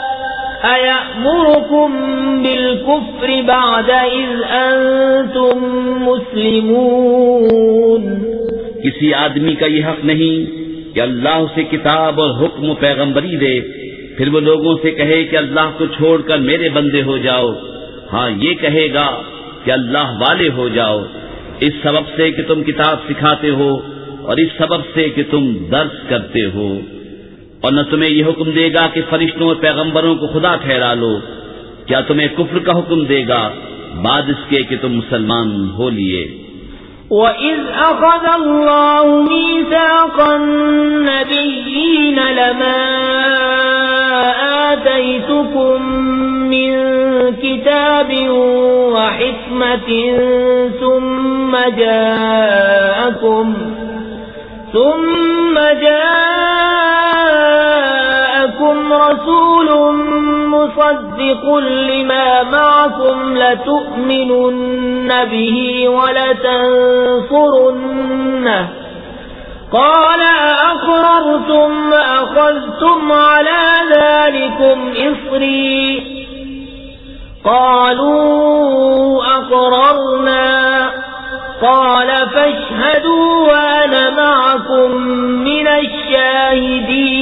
[SPEAKER 1] أيأمركم بالكفر بعد إذ أنتم مسلمون
[SPEAKER 2] کسی آدمی کا یہ حق نہیں کہ اللہ اسے کتاب اور حکم و پیغمبری دے، پھر وہ لوگوں سے کہے کہ اللہ کو چھوڑ کر میرے بندے ہو جاؤ۔ ہاں یہ کہے گا کہ اللہ والے ہو جاؤ۔ اس سبب سے کہ تم کتاب سکھاتے ہو اور اس سبب سے کہ تم درس کرتے ہو۔ اور نہ تمہیں یہ حکم دے گا کہ فرشتوں اور پیغمبروں کو خدا ٹھہرا لو۔ کیا تمہیں کفر کا حکم دے گا؟ بعد اس کے کہ تم مسلمان ہو لیے۔
[SPEAKER 1] وَإِذْ أَخَذَ اللَّهُ مِيثَاقَ النَّبِيِّينَ لَمَا آتَيْتُكُم مِّن كِتَابٍ وحكمة ثم جاءكم ثم جاءكم جاءكم رسول مصدق لما معكم لتؤمنن به ولتنصرنه قال أأقررتم أخذتم على ذلكم إصري قالوا أقررنا قال فاشهدوا وأنا معكم من الشاهدين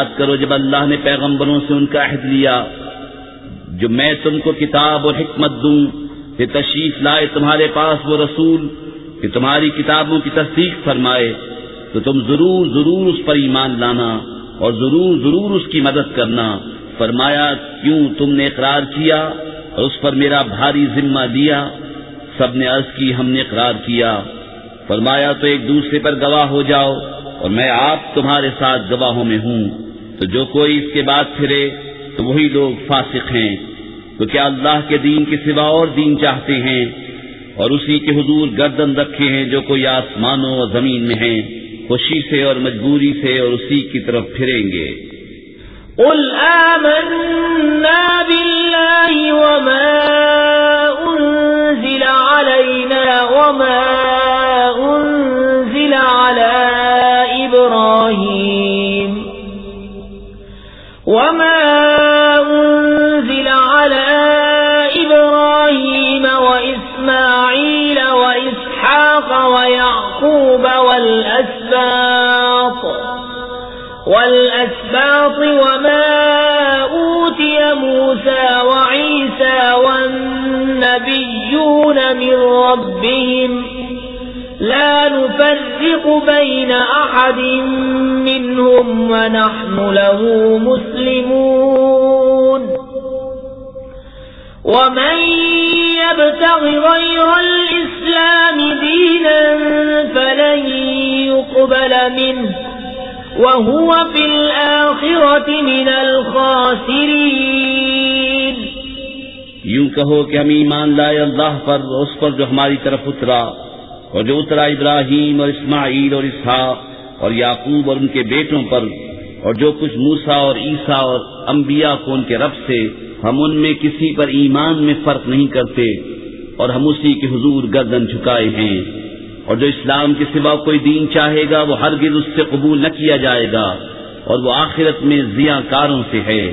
[SPEAKER 2] یاد کرو جب اللہ نے پیغمبروں سے ان کا عہد لیا، جو میں تم کو کتاب اور حکمت دوں کہ تشریف لائے تمہارے پاس وہ رسول کہ تمہاری کتابوں کی تصدیق فرمائے، تو تم ضرور ضرور اس پر ایمان لانا اور ضرور ضرور اس کی مدد کرنا۔ فرمایا، کیوں تم نے اقرار کیا اور اس پر میرا بھاری ذمہ دیا سب نے عرض کی، ہم نے اقرار کیا۔ فرمایا، تو ایک دوسرے پر گواہ ہو جاؤ اور میں آپ تمہارے ساتھ گواہوں میں ہوں۔ تو جو کوئی اس کے بعد پھرے تو وہی لوگ فاسق ہیں، تو کیا اللہ کے دین کے سوا اور دین چاہتے ہیں؟ اور اسی کے حضور گردن رکھے ہیں جو کوئی آسمانوں اور زمین میں ہیں۔ خوشی سے اور مجبوری سے اور اسی کی طرف پھریں گے۔
[SPEAKER 1] قل آمنا بالله وما أنزل علينا وما وما أنزل على إبراهيم وإسماعيل وإسحاق ويعقوب والأسباط والأسباط وما أوتي موسى وعيسى والنبيون من ربهم لا نفرق بين أحد منهم ونحن له مسلمون. ومن يبتغ غير الإسلام دينا فلن يقبل منه. وهو في الآخرة من الخاسرين.
[SPEAKER 2] یوں کہو کہ ہم ایمان لائے اللہ پر اس پر جو ہماری طرف اترا۔ اور جو اترا ابراہیم اور اسماعیل اور اسحاق اور یعقوب اور ان کے بیٹوں پر اور جو کچھ موسا اور عیسیٰ اور انبیاء کو ان کے رب سے ہم ان میں کسی پر ایمان میں فرق نہیں کرتے اور ہم اسی کے حضور گردن جھکائے ہیں اور جو اسلام کے سوا کوئی دین چاہے گا وہ ہرگز اس سے قبول نہ کیا جائے گا اور وہ آخرت میں ضیاء کاروں سے ہے۔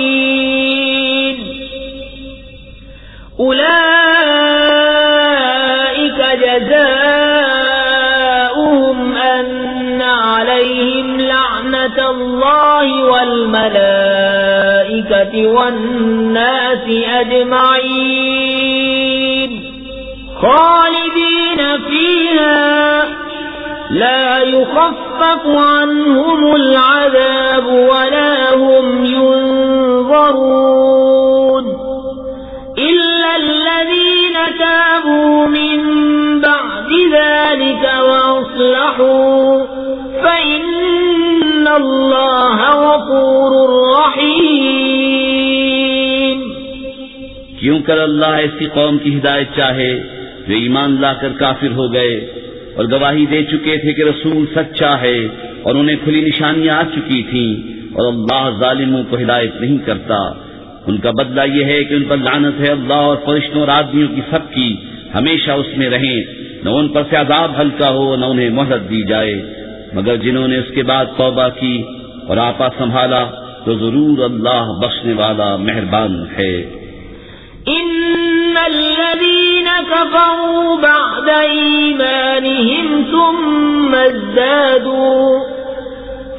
[SPEAKER 1] أولئك جزاؤهم أن عليهم لعنة الله والملائكة والناس أجمعين. خالدين فيها لا يخفف عنهم العذاب ولا هم ينظرون. تابوا من بعد ذلك وأصلحوا فإن الله غفور رحيم.
[SPEAKER 2] کیوں کر اللہ ایسی قوم کی ہدایت چاہے جو ایمان لا کر کافر ہو گئے اور گواہی دے چکے تھے کہ رسول سچا ہے اور انہیں کھلی نشانیاں آ چکی تھیں اور اللہ ظالموں کو ہدایت نہیں کرتا۔ ان کا بدلہ یہ ہے کہ ان پر لعنت ہے اللہ اور فرشتوں اور آدمیوں کی سب کی، ہمیشہ اس میں رہیں۔ نہ ان پر سے عذاب ہلکا ہو، نہ انہیں مہلت دی جائے۔ مگر جنہوں نے اس کے بعد توبہ کی اور آپا سنبھالا، تو ضرور اللہ بخشنے والا مہربان ہے۔
[SPEAKER 1] إن الذين كفروا بعد إيمانهم ثم ازدادوا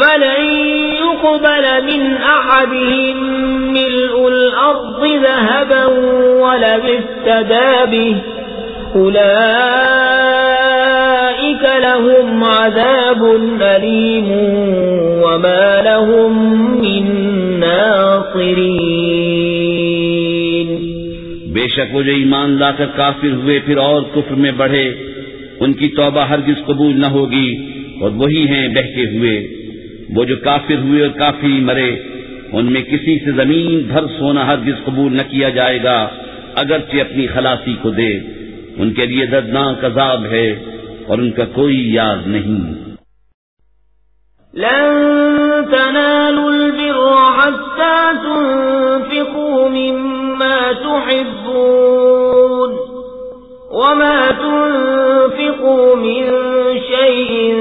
[SPEAKER 1] فلن يقبل من أحدهم ملء الأرض ذهبا ولو افتدى به أولئك لهم عذاب أليم وما لهم من ناصرين
[SPEAKER 2] بے شک وہ جو ایمان لا کر کافر ہوئے، پھر اور کفر میں بڑھے، ان کی توبہ ہرگز قبول نہ ہوگی اور وہی ہیں بہکے ہوئے۔ وہ جو کافر ہوئے اور کافی مرے، ان میں کسی سے زمین بھر سونا ہرگز قبول نہ کیا جائے گا، اگرچہ اپنی خلاصی کو دے۔ ان کے لیے دردناک عذاب ہے اور ان کا کوئی یاد نہیں۔
[SPEAKER 1] لن تنالوا البر حتى تنفقوا مما تحبون وما تنفقوا من شيء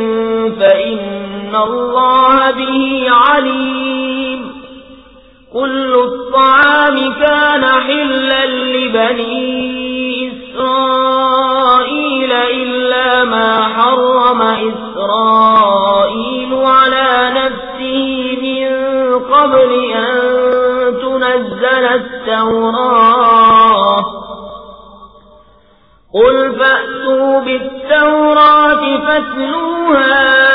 [SPEAKER 1] فإن الله به عليم كل الطعام كان حلا لبني إسرائيل إلا ما حرم إسرائيل على نفسه من قبل أن تنزل التوراة قل فأتوا بالتوراة فاتلوها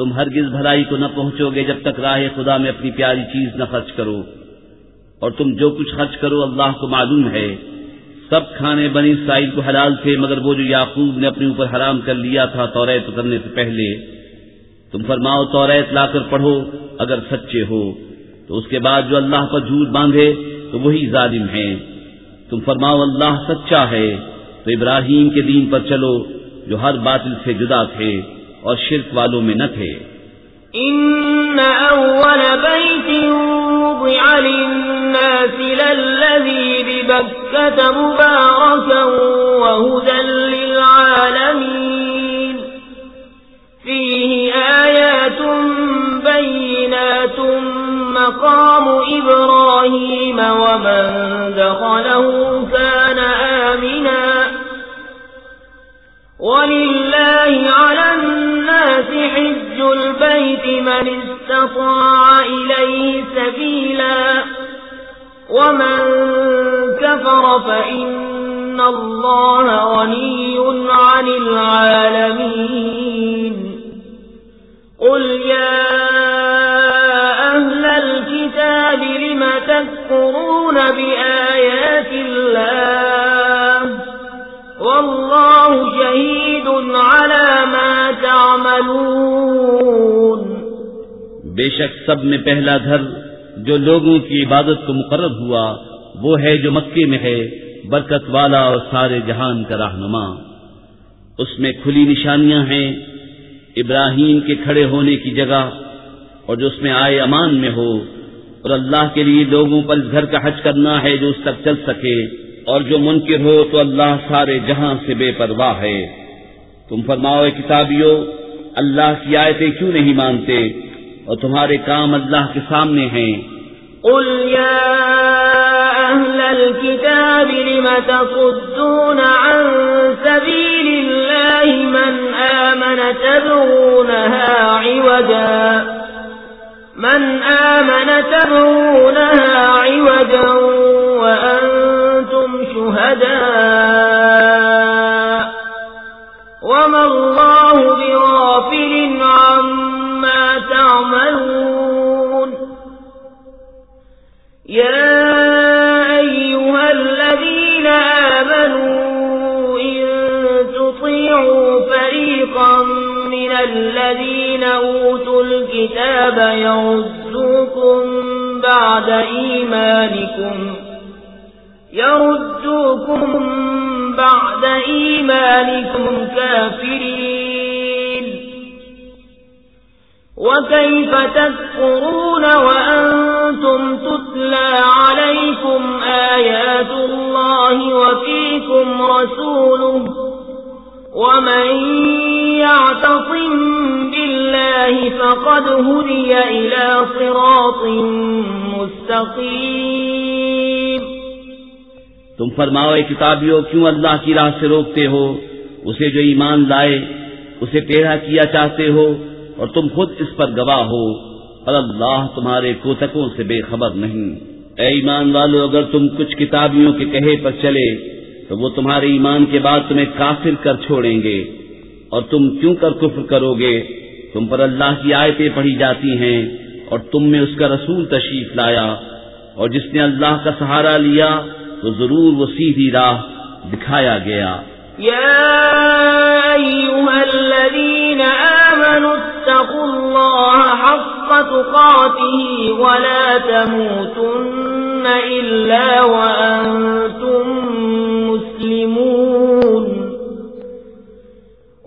[SPEAKER 2] تم ہرگز بھلائی کو نہ پہنچو گے جب تک راہ خدا میں اپنی پیاری چیز نہ خرچ کرو۔ اور تم جو کچھ خرچ کرو اللہ کو معلوم ہے۔ سب کھانے بنی اسرائیل کو حلال تھے، مگر وہ جو یعقوب نے اپنے اوپر حرام کر لیا تھا توریت اترنے سے پہلے۔ تم فرماؤ، توریت لا کر پڑھو، اگر سچے ہو۔ تو اس کے بعد جو اللہ پر جھوٹ باندھے، تو وہی ظالم ہیں۔ تم فرماؤ، اللہ سچا ہے۔ تو ابراہیم کے دین پر چلو، جو ہر باطل سے جدا تھے۔ اور شرک والوں میں نہ تھے۔
[SPEAKER 1] ان اول بیت وضع للناس للذی ببکت مبارک البيت من استطاع إليه سبيلا. ومن كفر فإن الله غني عن العالمين. قل يا أهل الكتاب لم تكفرون بآيات الله؟ والله شهيد على ما تعملون.
[SPEAKER 2] بے شک سب میں پہلا گھر جو لوگوں کی عبادت کو مقرر ہوا، وہ ہے جو مکے میں ہے، برکت والا اور سارے جہان کا رہنما اس میں کھلی نشانیاں ہیں، ابراہیم کے کھڑے ہونے کی جگہ، اور جو اس میں آئے امان میں ہو۔ اور اللہ کے لیے لوگوں پر اس گھر کا حج کرنا ہے جو اس تک چل سکے، اور جو منکر ہو تو اللہ سارے جہاں سے بے پرواہ ہے۔ تم فرماؤ کتابیوں اللہ کی آیتیں کیوں نہیں مانتے؟ اور تمہارے کام اللہ کے سامنے ہیں۔
[SPEAKER 1] قل يا أهل الكتاب لم تصدون عن سبيل الله من آمن تبغونها عوجا؟ من آمن تبغونها عوجا وأنتم شهداء الذين أوتوا الكتاب يردوكم بعد إيمانكم يردوكم بعد إيمانكم كافرين وكيف تكفرون وأنتم تتلى عليكم آيات الله وفيكم رسوله ومن يعتصم بالله فقد هدي إلى صراط مستقيم.
[SPEAKER 2] تم فرماؤ اے کتابیوں کیوں اللہ کی راہ سے روکتے ہو؟ اسے جو ایمان لائے، اسے ٹیڑھا کیا چاہتے ہو؟ اور تم خود اس پر گواہ ہو۔ اور اللہ تمہارے کوتکوں سے بے خبر نہیں۔ اے ایمان والو، اگر تم کچھ کتابیوں کے کہے پر چلے، تو وہ تمہارے ایمان کے بعد تمہیں کافر کر چھوڑیں گے۔ اور تم کیوں کر کفر کرو گے؟ تم پر اللہ کی آیتیں پڑھی جاتی ہیں اور تم میں اس کا رسول تشریف لایا۔ اور جس نے اللہ کا سہارا لیا، تو ضرور وہ سیدھی راہ دکھایا گیا۔
[SPEAKER 1] يا أيها الذين آمنوا اتقوا الله حق تقاته ولا تموتن إلا وأنتم مسلمون۔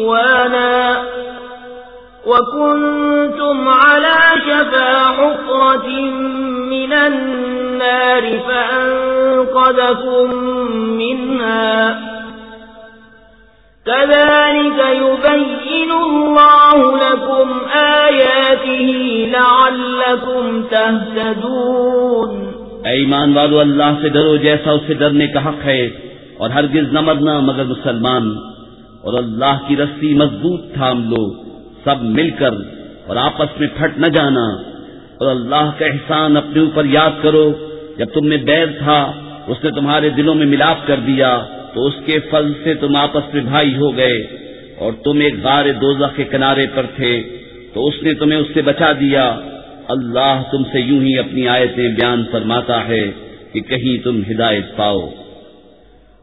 [SPEAKER 1] إخوانا وكنتم على شفا حفرة من النار فأنقذكم منها. كذلك يبين الله لكم آياته لعلكم تهتدون.
[SPEAKER 2] اے ایمان والو، اللہ سے ڈرو جیسا اسے ڈرنے کا حق ہے اور ہرگز نہ مرنا مگر مسلمان. اور اللہ کی رسی مضبوط تھام لو سب مل کر اور آپس میں پھٹ نہ جانا۔ اور اللہ کا احسان اپنے اوپر یاد کرو، جب تم میں بیر تھا، اس نے تمہارے دلوں میں ملاپ کر دیا، تو اس کے فضل سے تم آپس میں بھائی ہو گئے۔ اور تم ایک غار دوزخ کے کنارے پر تھے، تو اس نے تمہیں اس سے بچا دیا۔ اللہ تم سے یوں ہی اپنی آیتیں بیان فرماتا ہے کہ کہیں تم ہدایت پاؤ۔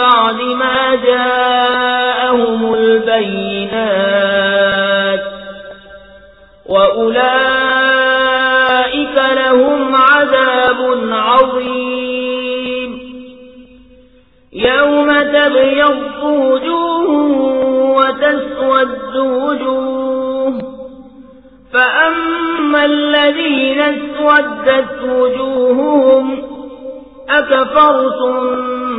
[SPEAKER 1] بعد ما جاءهم البينات وأولئك لهم عذاب عظيم. يوم تبيض وجوه وتسود وجوه. فأما الذين اسودت وجوههم أكفرتم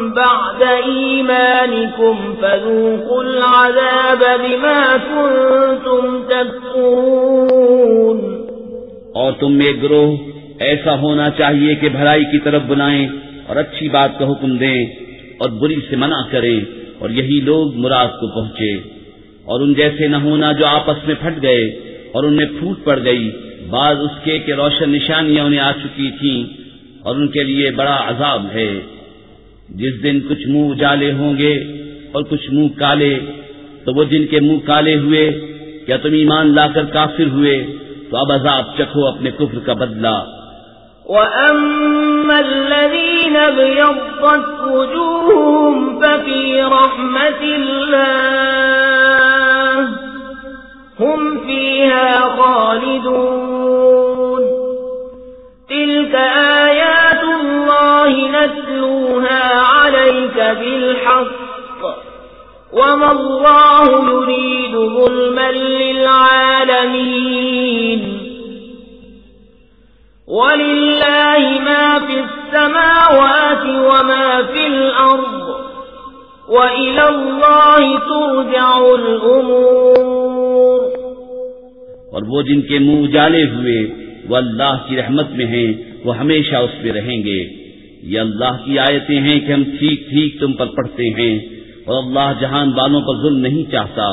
[SPEAKER 1] بعد إيمانكم فذوقوا العذاب بما كنتم تكفرون.
[SPEAKER 2] اور تم میں گروہ، ایسا ہونا چاہیے کہ بھلائی کی طرف بلائیں اور اچھی بات کا حکم دیں اور بری سے منع کرے اور یہی لوگ مراد کو پہنچے۔ اور ان جیسے نہ ہونا جو آپس میں پھٹ گئے اور ان میں پھوٹ پڑ گئی، بعض اس کے کہ روشن نشانیاں انہیں آ چکی تھیں۔ اور ان کے لیے بڑا عذاب ہے۔ جس دن کچھ منہ جالے ہوں گے اور کچھ منہ کالے، تو وہ جن کے منہ کالے ہوئے کیا تم ایمان لا کر کافر ہوئے، تو اب عذاب چکھو اپنے کفر کا بدلہ۔
[SPEAKER 1] وأما الذين ابيضت وجوههم هم فيها خالدون۔ تلك آيات الله نتلوها عليك بالحق وما الله يريد ظلما للعالمين ولله ما في السماوات وما في الأرض وإلى الله ترجع الأمور
[SPEAKER 2] اور وہ جن کے منہ جالے ہوئے وہ اللہ کی رحمت میں ہیں، وہ ہمیشہ اس پہ رہیں گے۔ یہ اللہ کی آیتیں ہیں کہ ہم ٹھیک ٹھیک تم پر پڑھتے ہیں اور اللہ جہان والوں پر ظلم نہیں چاہتا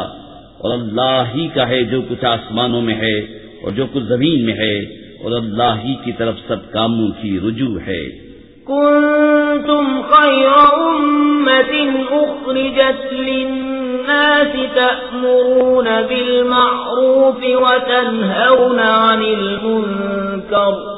[SPEAKER 2] اور اللہ ہی کا ہے جو کچھ آسمانوں میں ہے اور جو کچھ زمین میں ہے اور اللہ ہی کی طرف سب کاموں کی رجوع ہے۔
[SPEAKER 1] كنتم خير أمة أخرجت للناس تأمرون بالمعروف وتنهون عن المنكر.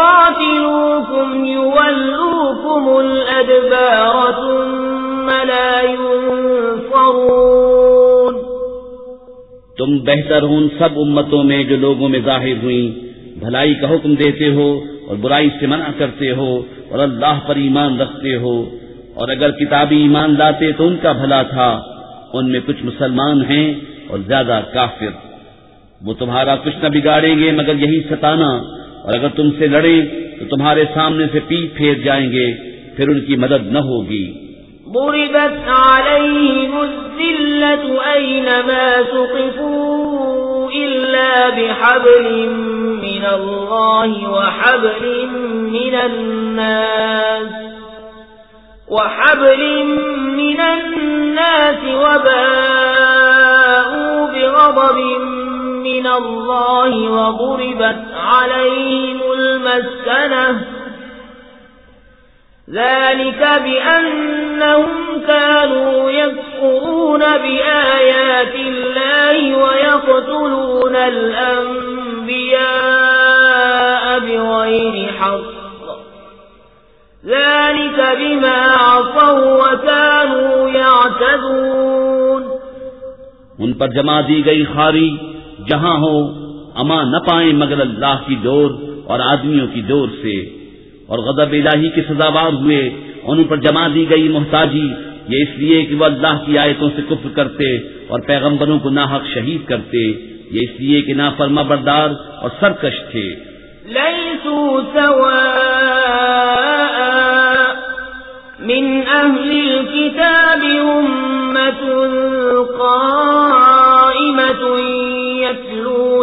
[SPEAKER 1] يقاتلوكم يولوكم الأدبار ثم لا ينصرون
[SPEAKER 2] تم بہتر ہو ان سب امتوں میں جو لوگوں میں ظاہر ہوئی بھلائی کا حکم دیتے ہو اور برائی سے منع کرتے ہو اور اللہ پر ایمان رکھتے ہو۔ اور اگر کتابی ایمان لاتے تو ان کا بھلا تھا۔ ان میں کچھ مسلمان ہیں اور زیادہ کافر۔ وہ تمہارا کچھ نہ بگاڑیں گے مگر یہی ستانا اور اگر تم سے لڑیں تو تمہارے سامنے سے پیٹ پھیر جائیں گے، پھر ان کی مدد نہ ہوگی۔
[SPEAKER 1] ضربت عليهم الذلة أينما سقفوا إلا بحبل من الله وحبل من الناس، وحبل من الناس وباءوا بغضب من الله وضربت عليهم المسكنة. ذلك بأنهم كانوا يكفرون بآيات الله ويقتلون الأنبياء بغير حق. ذلك بما عصوا وكانوا يعتدون.
[SPEAKER 2] ان پر جمع دی گئی خاری جہاں ہو، اما نہ پائیں مگر اللہ کی ڈور اور آدمیوں کی ڈور سے۔ اور غضب الہی کے سزاوار ہوئے ان پر جمع دی گئی محتاجی۔ یہ اس لیے کہ وہ اللہ کی آیتوں سے کفر کرتے اور پیغمبروں کو ناحق شہید کرتے۔ یہ اس لیے کہ نافرما بردار اور سرکش تھے۔
[SPEAKER 1] ليسوا سواء من أهل الكتاب أمة قائمة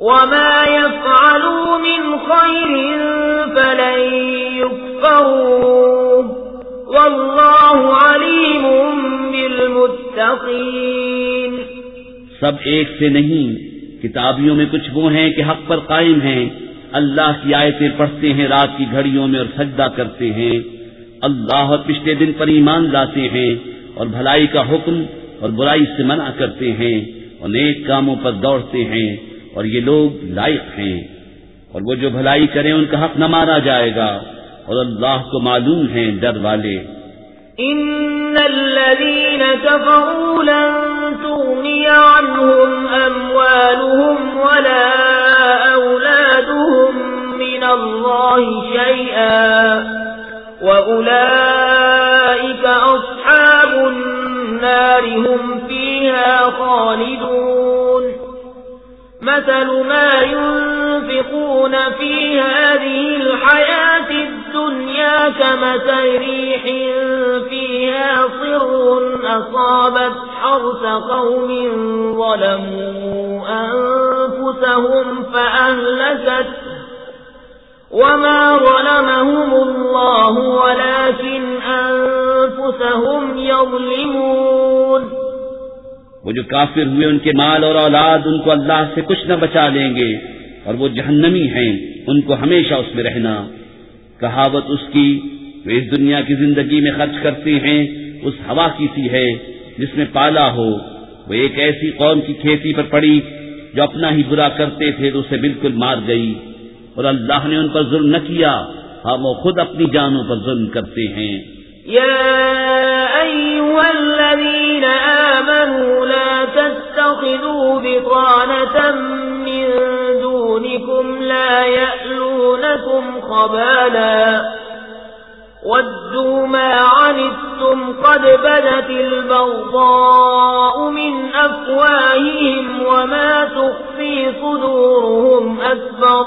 [SPEAKER 1] وما يفعلوا من خير فلن يكفروه والله عليم بالمتقين
[SPEAKER 2] سب ایک سے نہیں، کتابیوں میں کچھ وہ ہیں کہ حق پر قائم ہیں۔ اللہ کی آیتیں پڑھتے ہیں، رات کی گھڑیوں میں اور سجدہ کرتے ہیں۔ اللہ اور پچھلے دن پر ایمان لاتے ہیں اور بھلائی کا حکم اور برائی سے منع کرتے ہیں اور نیک کاموں پر دوڑتے ہیں۔ اور یہ لوگ لائق ہیں۔ اور وہ جو بھلائی کریں ان کا حق نہ مارا جائے گا۔ اور اللہ کو معلوم ہیں ڈر والے۔
[SPEAKER 1] إن الذين كفروا لن تغني عنهم أموالهم ولا أولادهم من الله شيئا وأولئك أصحاب النار هم فيها خالدون مثل ما ينفقون في هذه الحياة الدنيا كمثل ريح فيها صر أصابت حرث قوم ظلموا أنفسهم فأهلكت وما ظلمهم الله ولكن أنفسهم يظلمون
[SPEAKER 2] وہ جو کافر ہوئے ان کے مال اور اولاد ان کو اللہ سے کچھ نہ بچا لیں گے اور وہ جہنمی ہیں، ان کو ہمیشہ اس میں رہنا۔ کہاوت اس کی وہ اس دنیا کی زندگی میں خرچ کرتے ہیں، اس ہوا کی سی ہے، جس میں پالا ہو۔ وہ ایک ایسی قوم کی کھیتی پر پڑی، جو اپنا ہی برا کرتے تھے تو اسے بالکل مار گئی۔ اور اللہ نے ان پر ظلم نہ کیا ہاں وہ خود اپنی جانوں پر ظلم کرتے ہیں۔
[SPEAKER 1] يا أيها الذين آمنوا لا تتخذوا بطانة من دونكم لا يألونكم خبالا ودوا ما عنتم قد بدت البغضاء من أفواههم وما تخفي صدورهم أكبر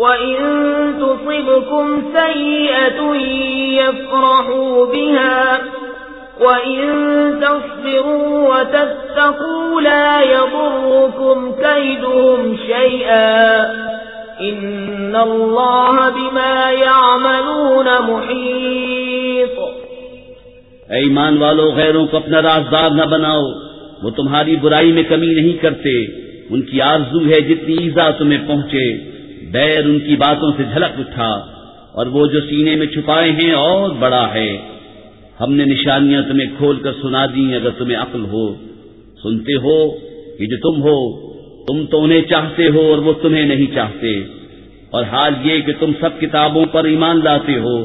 [SPEAKER 1] وإن تصبكم سيئة يفرحوا بها وإن تصبروا وتتقوا لا يضركم كيدهم شيئا إن الله بما يعمل تعملون محيط
[SPEAKER 2] اے ایمان والو، غیروں کو اپنا رازدار نہ بناؤ۔ وہ تمہاری برائی میں کمی نہیں کرتے۔ ان کی آرزو ہے جتنی ایزا تمہیں پہنچے۔ بیر ان کی باتوں سے جھلک اٹھا اور وہ جو سینے میں چھپائے ہیں اور بڑا ہے۔ ہم نے نشانیاں تمہیں کھول کر سنا دی اگر تمہیں عقل ہو۔ سنتے ہو کہ جو تم ہو، تم تو انہیں چاہتے ہو اور وہ تمہیں نہیں چاہتے۔ اور حال یہ کہ تم سب کتابوں پر ایمان لاتے ہو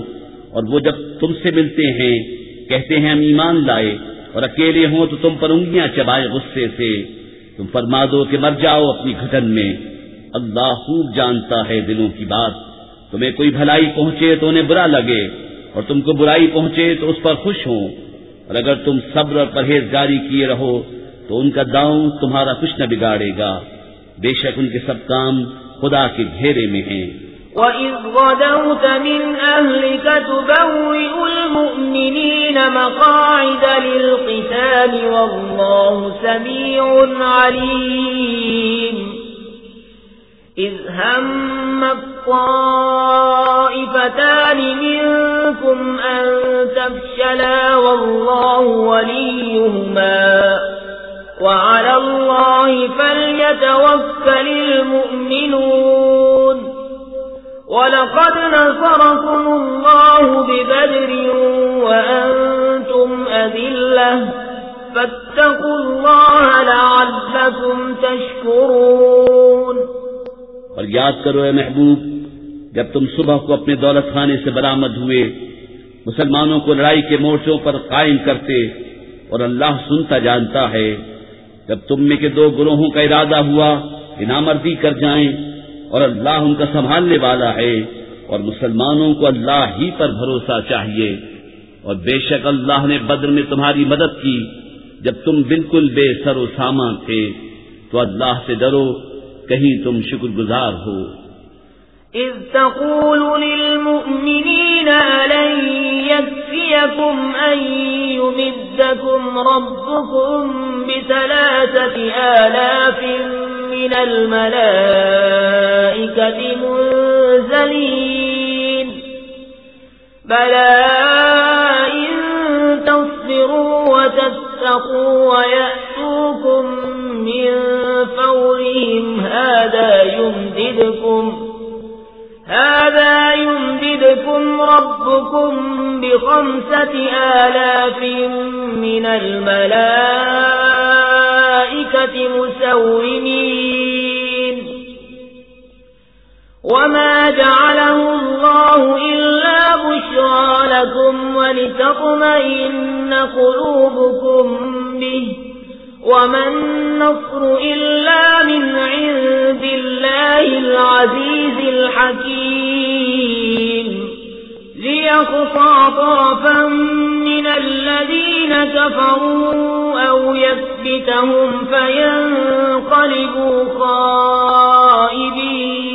[SPEAKER 2] اور وہ جب تم سے ملتے ہیں، کہتے ہیں ہم ایمان لائے اور اکیلے ہوں تو تم پر انگلیاں چبائے غصے سے۔ تم فرما دو کہ مر جاؤ اپنی گھٹن میں۔ اللہ خوب جانتا ہے دلوں کی بات۔ تمہیں کوئی بھلائی پہنچے تو انہیں برا لگے، اور تم کو برائی پہنچے تو اس پر خوش ہوں۔ اور اگر تم صبر اور پرہیزگاری کیے رہو، تو ان کا داؤں تمہارا کچھ نہ بگاڑے گا۔ بے شک ان کے سب کام خدا کے گھیرے میں ہیں۔
[SPEAKER 1] وَإِذْ غَدَوْتَ مِنْ أَهْلِكَ تُبَوِّئُ الْمُؤْمِنِينَ مَقَاعِدَ لِلْقِتَالِ وَاللَّهُ سَمِيعٌ عَلِيمٌ إِذْ هَمَّ الطَّائِفَتَانِ مِنْكُمْ أَنْ تَفْشَلَا وَاللَّهُ وَلِيُّهُمَا وَعَلَى اللَّهِ فَلْيَتَوَكَّلِ الْمُؤْمِنُونَ وَلَقَدْ نَصَرَكُمُ اللَّهُ بِبَدْرٍ وَأَنْتُمْ أَذِلَّةٌ فَاتَّقُوا اللَّهَ لَعَلَّكُمْ تَشْكُرُونَ
[SPEAKER 2] اور یاد کرو اے محبوب، جب تم صبح کو اپنے دولت خانے سے برآمد ہوئے، مسلمانوں کو لڑائی کے مورچوں پر قائم کرتے اور اللہ سنتا جانتا ہے، جب تم میں کے دو گروہوں کا ارادہ ہوا کہ نامردی کر جائیں اور اللہ ان کا سنبھالنے والا ہے اور مسلمانوں کو اللہ ہی پر بھروسہ چاہیے۔ اور بے شک اللہ نے بدر میں تمہاری مدد کی، جب تم بالکل بے سر و سامان تھے، تو اللہ سے ڈرو کہیں تم شکر گزار ہو۔
[SPEAKER 1] إذ تقول للمؤمنين ألن يكفيكم أن يمدكم ربكم بثلاثة آلاف من الملائكة منزلين بلى إن تصبروا وتتقوا ويأتوكم من فورهم هذا يمددكم هذا يمددكم ربكم بخمسة آلاف من الملائكة مسومين وما جعله الله إلا بشرى لكم ولتطمئن قلوبكم به ومن نصر إلا من عند الله العزيز الحكيم ليقطع طرفا من الذين كفروا أو يثبتهم فينقلبوا خائبين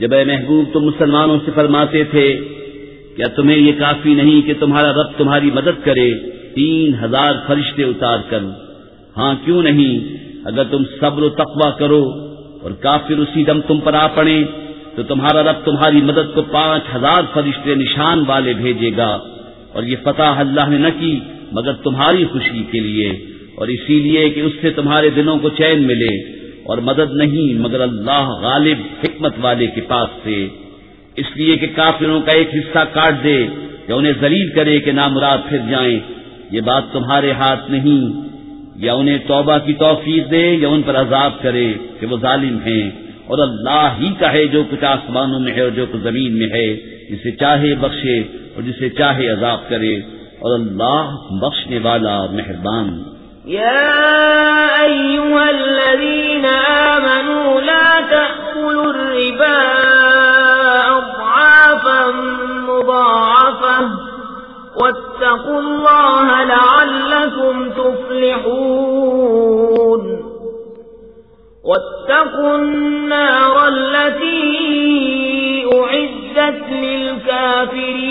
[SPEAKER 2] جب اے محبوب تم مسلمانوں سے فرماتے تھے، کیا تمہیں یہ کافی نہیں کہ تمہارا رب تمہاری مدد کرے، تین ہزار فرشتے اتار کر۔ ہاں کیوں نہیں؟ اگر تم صبر و تقوی کرو اور کافر اسی دم تم پر آ پڑے، تو تمہارا رب تمہاری مدد کو پانچ ہزار فرشتے نشان والے بھیجے گا۔ اور یہ فتح اللہ نے نہ کی، مگر تمہاری خوشی کے لیے۔ اور اسی لیے کہ اس سے تمہارے دلوں کو چین ملے۔ اور مدد نہیں، مگر اللہ غالب، حکمت والے کے پاس سے۔ اس لیے کہ کافروں کا ایک حصہ کاٹ دے یا انہیں ذلیل کرے کہ نامراد پھر جائیں۔ یہ بات تمہارے ہاتھ نہیں۔ یا انہیں توبہ کی توفیق دے یا ان پر عذاب کرے کہ وہ ظالم ہیں۔ اور اللہ ہی کا ہے جو کچھ آسمانوں میں ہے اور جو کچھ زمین میں ہے۔ جسے چاہے بخشے اور جسے چاہے عذاب کرے۔ اور اللہ بخشنے والا مہربان۔
[SPEAKER 1] يا أيها الذين آمنوا لا تأكلوا الربا الربا أضعافا مضاعفة واتقوا الله لعلكم تفلحون واتقوا النار التي أعزت للكافرين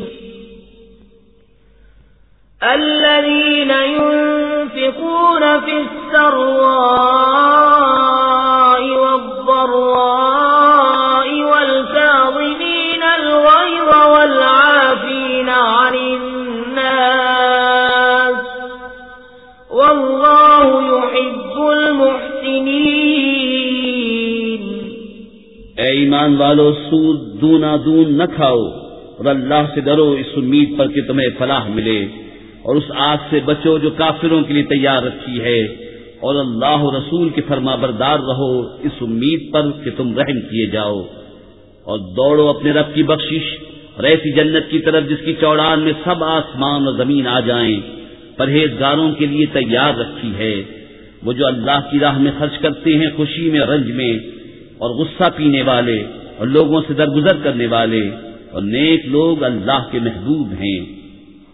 [SPEAKER 1] الذين ينفقون في السراء والضراء والكاظمين الغيظ والعافين عن الناس والله يحب المحسنين
[SPEAKER 2] اے ایمان والو، سود دونا دون نہ کھاؤ اور اللہ سے ڈرو، اس امید پر کہ تمہیں فلاح ملے۔ اور اس آگ سے بچو جو کافروں کے لیے تیار رکھی ہے۔ اور اللہ رسول کے فرما بردار رہو، اس امید پر کہ تم رحم کیے جاؤ۔ اور دوڑو اپنے رب کی بخشش اور ایسی جنت کی طرف جس کی چوڑان میں سب آسمان اور زمین آ جائیں، پرہیزگاروں کے لیے تیار رکھی ہے۔ وہ جو اللہ کی راہ میں خرچ کرتے ہیں خوشی میں رنج میں، اور غصہ پینے والے، اور لوگوں سے درگزر کرنے والے، اور نیک لوگ اللہ کے محبوب ہیں۔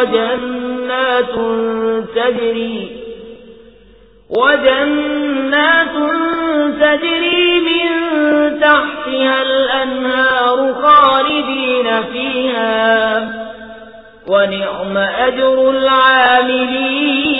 [SPEAKER 1] وجنات تجري وجنات تجري من تحتها الأنهار خالدين فيها ونعم أجر العاملين.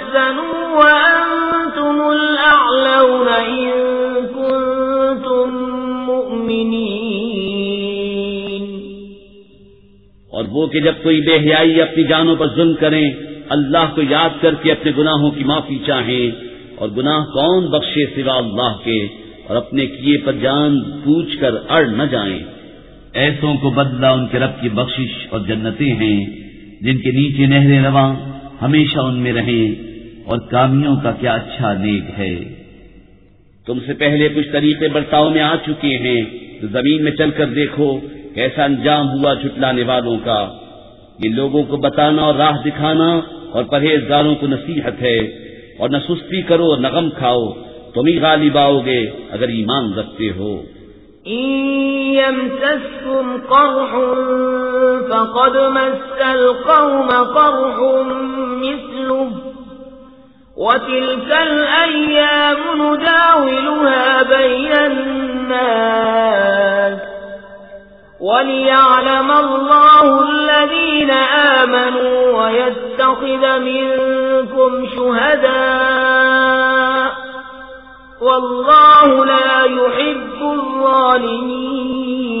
[SPEAKER 1] وأنتم الأعلون إن كنتم مؤمنين.
[SPEAKER 2] اور وہ کہ جب کوئی بے حیائی اپنی جانوں پر ظلم کریں، اللہ کو یاد کر کے اپنے گناہوں کی معافی چاہیں۔ اور گناہ کون بخشے سوا اللہ کے؟ اور اپنے کیے پر جان پوچھ کر اڑ نہ جائیں۔ ایسوں کو بدلہ ان کے رب کی بخشش اور جنتیں ہیں، جن کے نیچے نہریں رواں، ہمیشہ ان میں رہیں۔ اور کامیوں کا کیا اچھا نیک ہے۔ تم سے پہلے کچھ طریقے برتاؤ میں آ چکے ہیں تو زمین میں چل کر دیکھو کیسا انجام ہوا چھٹلانے والوں کا۔ یہ لوگوں کو بتانا اور راہ دکھانا اور پرہیزگاروں کو نصیحت ہے۔ اور نہ سستی کرو اور نغم کھاؤ تم ہی غالب آؤ گے اگر ایمان رکھتے ہو۔
[SPEAKER 1] يمسسكم قرح فقد مس القوم قرح مثله۔ وتلك الأيام نداولها بين الناس وليعلم الله الذين آمنوا ويتخذ منكم شهداء والله لا يحب الظالمين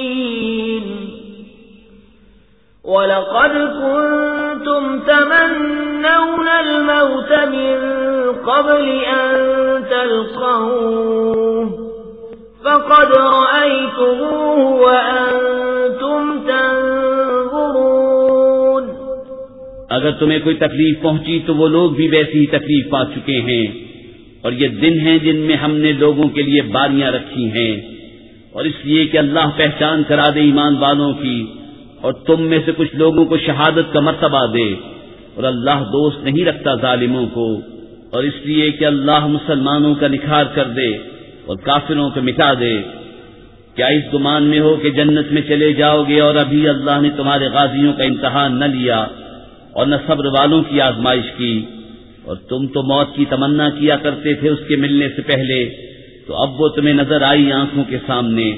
[SPEAKER 1] ولقد كنتم تمنون الموت من قبل أن تلقوه فقد رأيتموه وأنتم تنظرون
[SPEAKER 2] اگر تمہیں کوئی تکلیف پہنچی تو وہ لوگ بھی ویسی ہی تکلیف پا چکے ہیں اور یہ دن ہیں جن میں ہم نے لوگوں کے لیے باریاں رکھی ہیں اور اس لیے کہ اللہ پہچان کرا دے ایمان والوں کی اور تم میں سے کچھ لوگوں کو شہادت کا مرتبہ دے اور اللہ دوست نہیں رکھتا ظالموں کو اور اس لیے کہ اللہ مسلمانوں کا نکھار کر دے اور کافروں کو مٹا دے۔ کیا اس گمان میں ہو کہ جنت میں چلے جاؤ گے اور ابھی اللہ نے تمہارے غازیوں کا امتحان نہ لیا اور نہ صبر والوں کی آزمائش کی اور تم تو موت کی تمنا کیا کرتے تھے اس کے ملنے سے پہلے تو اب وہ تمہیں نظر آئی آنکھوں کے سامنے۔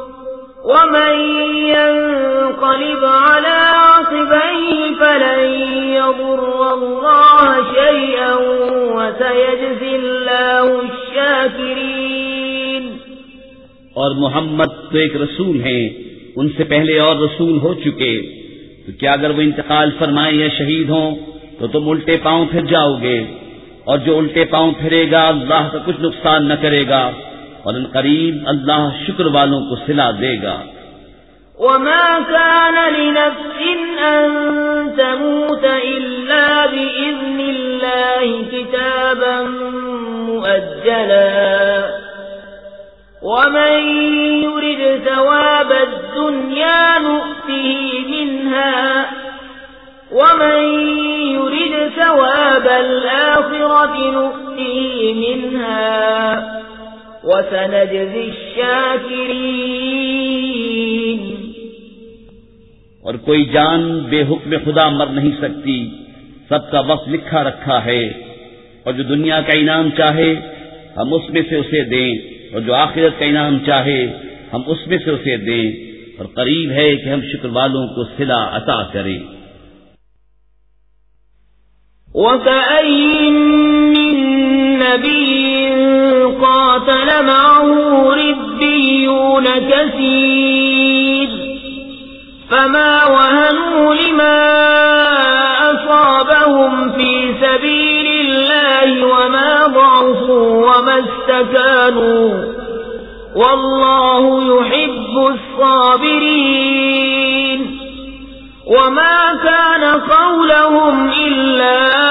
[SPEAKER 1] ومن ينقلب على فلن يضر الله شيئا وسيجزي الله الشاكرين
[SPEAKER 2] اور محمد تو ایک رسول ہیں، ان سے پہلے اور رسول ہو چکے۔ تو کیا اگر وہ انتقال فرمائے یا شہید ہوں، تو تم الٹے پاؤں پھر جاؤ گے۔ اور جو الٹے پاؤں پھرے گا، اللہ کا کچھ نقصان نہ کرے گا۔ اور ان قریب اللہ شکر والوں کو سلا دے گا۔
[SPEAKER 1] وما كان لنفس أن تموت إلا بإذن الله كتابا مؤجلا ومن يرد ثواب الدنيا نؤته منها ومن يرد ثواب الآخرة نؤته منها وسنجزي الشاكرين.
[SPEAKER 2] اور کوئی جان بے حکم خدا مر نہیں سکتی سب کا وقت لکھا رکھا ہے اور جو دنیا کا انعام چاہے ہم اس میں سے اسے دیں اور جو آخرت کا انعام چاہے ہم اس میں سے اسے دیں اور قریب ہے کہ ہم شکر والوں کو صلا عطا کریں۔
[SPEAKER 1] وكأين نبي قاتل معه ربيون كثير. فما وهنوا لما أصابهم في سبيل الله وما ضعفوا وما استكانوا. والله يحب الصابرين. وما كان قولهم إلا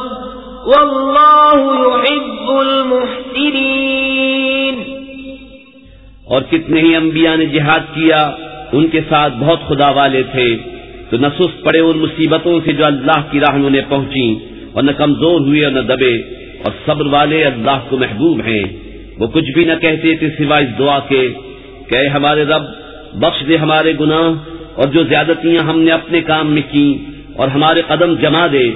[SPEAKER 1] والله يحب المحسنين
[SPEAKER 2] اور کتنے ہی انبیاء نے جہاد کیا، ان کے ساتھ بہت خدا والے تھے، تو نہ سست پڑے ان مصیبتوں سے جو اللہ کی راہ انہیں پہنچی اور نہ کمزور ہوئے اور نہ دبے، اور صبر والے اللہ کو محبوب ہیں۔ وہ کچھ بھی نہ کہتے تھے سوائے اس دعا کے، کہ اے ہمارے رب، بخش دے ہمارے گناہ، اور جو زیادتیاں ہم نے اپنے کام میں کی اور ہمارے قدم جما دے۔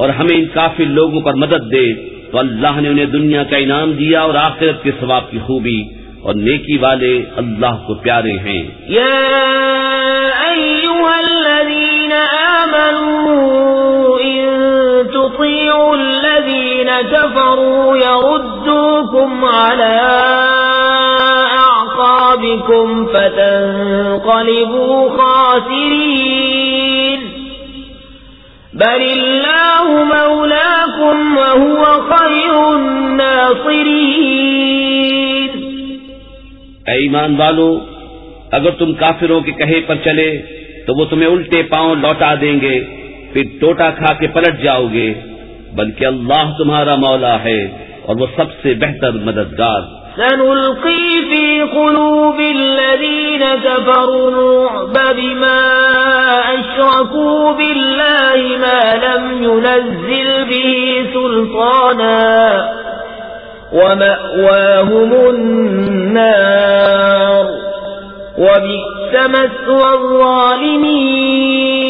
[SPEAKER 2] اور ہمیں ان کافی لوگوں پر مدد دے تو اللہ نے انہیں دنیا کا انعام دیا اور آخرت کے ثواب کی خوبی اور نیکی والے اللہ کو پیارے ہیں۔
[SPEAKER 1] يا أيها الذين آمنوا إن تطيعوا الذين كفروا يردوكم على أعقابكم فتنقلبوا خاسرين بل الله مولاكم وهو خير الناصرين۔
[SPEAKER 2] اے ایمان والو، اگر تم کافروں کے کہے پر چلے، تو وہ تمہیں الٹے پاؤں لوٹا دیں گے، پھر ٹوٹا کھا کے پلٹ جاؤ گے، بلکہ اللہ تمہارا مولا ہے اور وہ سب سے بہتر مددگار۔
[SPEAKER 1] سنلقي في قلوب الذين كفروا الرعب بما أشركوا بالله ما لم ينزل به سلطانا ومأواهم النار وبئس مثوى الظالمين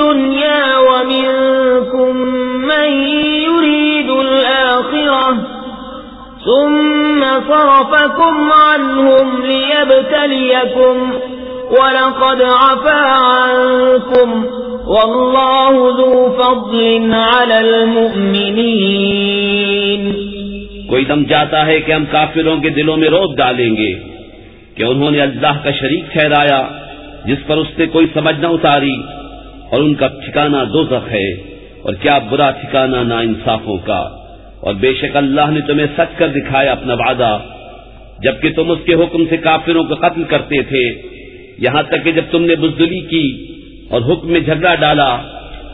[SPEAKER 1] الدنيا ومنكم من يريد الآخرة ثم صرفكم عنهم ليبتليكم ولقد عفا عنكم والله ذو فضل على المؤمنين
[SPEAKER 2] کوئی دم جاتا ہے کہ ہم کافروں کے دلوں میں روک ڈالیں گے کہ انہوں نے اللہ کا شریک ٹھہرایا جس پر اس نے کوئی سمجھ نہ اتاری اور ان کا ٹھکانہ دوزخ ہے اور کیا برا ٹھکانہ نا انصافوں کا اور بے شک اللہ نے تمہیں سچ کر دکھایا اپنا وعدہ۔ جبکہ تم اس کے حکم سے کافروں کو قتل کرتے تھے، یہاں تک کہ جب تم نے بزدلی کی اور حکم میں جھگڑا ڈالا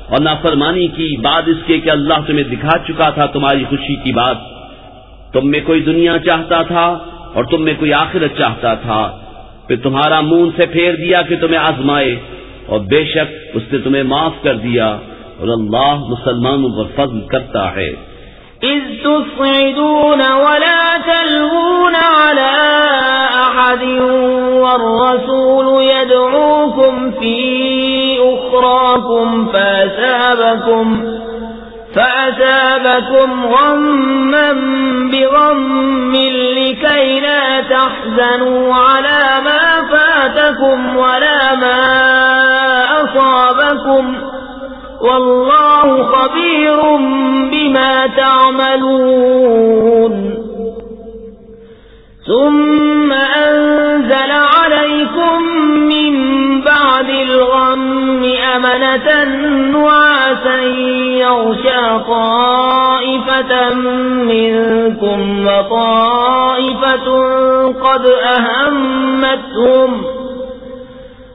[SPEAKER 2] اور نافرمانی کی، بعد اس کے کہ اللہ تمہیں دکھا چکا تھا تمہاری خوشی کی بات۔ تم میں کوئی دنیا چاہتا تھا اور تم میں کوئی آخرت چاہتا تھا۔ پھر تمہارا منہ سے پھیر دیا کہ تمہیں آزمائے۔ اور بے شک اس نے تمہیں معاف کر دیا اور اللہ مسلمانوں پر فضل کرتا ہے۔
[SPEAKER 1] إذ تصعدون ولا تلغون على أحد والرسول يدعوكم في أخراكم فأسابكم فأسابكم غما بغم لكي لا تحزنوا على ما فاتكم ولا ما أصابكم والله خبير بما تعملون ثم أنزل عليكم من بعد الغم أمنة نعاسا يغشى طائفة منكم وطائفة قد أهمتهم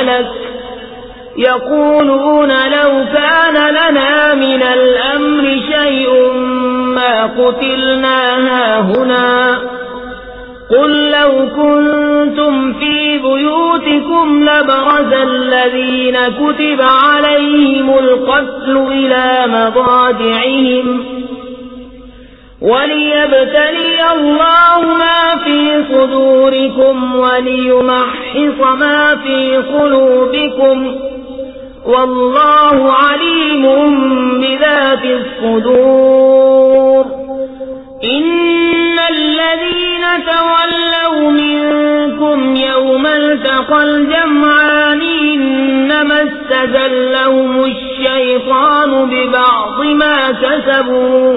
[SPEAKER 1] يبدون يقولون لو كان لنا من الأمر شيء ما قتلنا هاهنا قل لو كنتم في بيوتكم لبرز الذين كتب عليهم القتل إلى مضاجعهم وليبتلي الله ما في صدوركم وليمحص ما في قلوبكم والله عليم بذات الصدور. إن الذين تولوا منكم يوم التقى الجمعان إنما استزلهم الشيطان ببعض ما كسبوا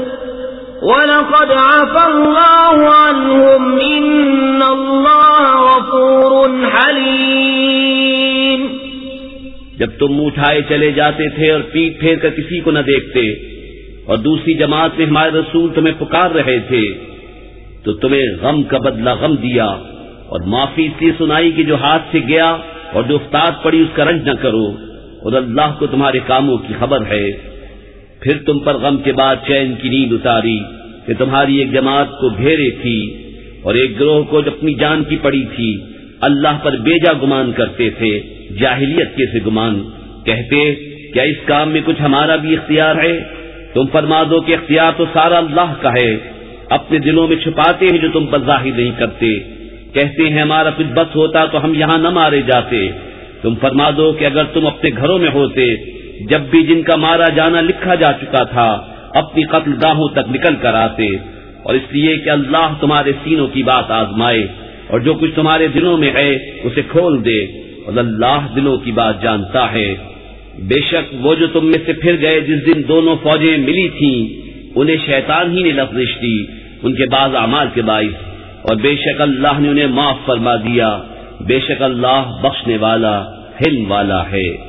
[SPEAKER 1] ولقد عفى الله عنهم إن الله غفور حليم
[SPEAKER 2] جب تم اٹھائے چلے جاتے تھے اور پیٹ پھیر کر کسی کو نہ دیکھتے اور دوسری جماعت میں ہمارے رسول تمہیں پکار رہے تھے، تو تمہیں غم کا بدلہ غم دیا اور معافی اس لیے سنائی کہ جو ہاتھ سے گیا اور جو افتاد پڑی اس کا رنج نہ کرو اور اللہ کو تمہارے کاموں کی خبر ہے۔ پھر تم پر غم کے بعد چین کی نیند اتاری کہ تمہاری ایک جماعت کو گھیرے تھی اور ایک گروہ کو جو اپنی جان کی پڑی تھی، اللہ پر بیجا گمان کرتے تھے، جاہلیت کے سے گمان۔ کہتے، کیا اس کام میں کچھ ہمارا بھی اختیار ہے؟ تم فرما دو کہ اختیار تو سارا اللہ کا ہے۔ اپنے دلوں میں چھپاتے ہیں جو تم پر ظاہر نہیں کرتے۔ کہتے ہیں، ہمارا کچھ بس ہوتا تو ہم یہاں نہ مارے جاتے۔ تم فرما دو کہ اگر تم اپنے گھروں میں ہوتے جب بھی جن کا مارا جانا لکھا جا چکا تھا، اپنی قتل گاہوں تک نکل کر آتے۔ اور اس لیے کہ اللہ تمہارے سینوں کی بات آزمائے۔ اور جو کچھ تمہارے دلوں میں ہے، اسے کھول دے۔ اور اللہ دلوں کی بات جانتا ہے۔ بے شک وہ جو تم میں سے پھر گئے جس دن دونوں فوجیں ملی تھیں، انہیں شیطان ہی نے لفظش دی، ان کے بعض اعمال کے باعث۔ اور بے شک اللہ نے انہیں معاف فرما دیا۔ بے شک اللہ بخشنے والا، حلم والا ہے۔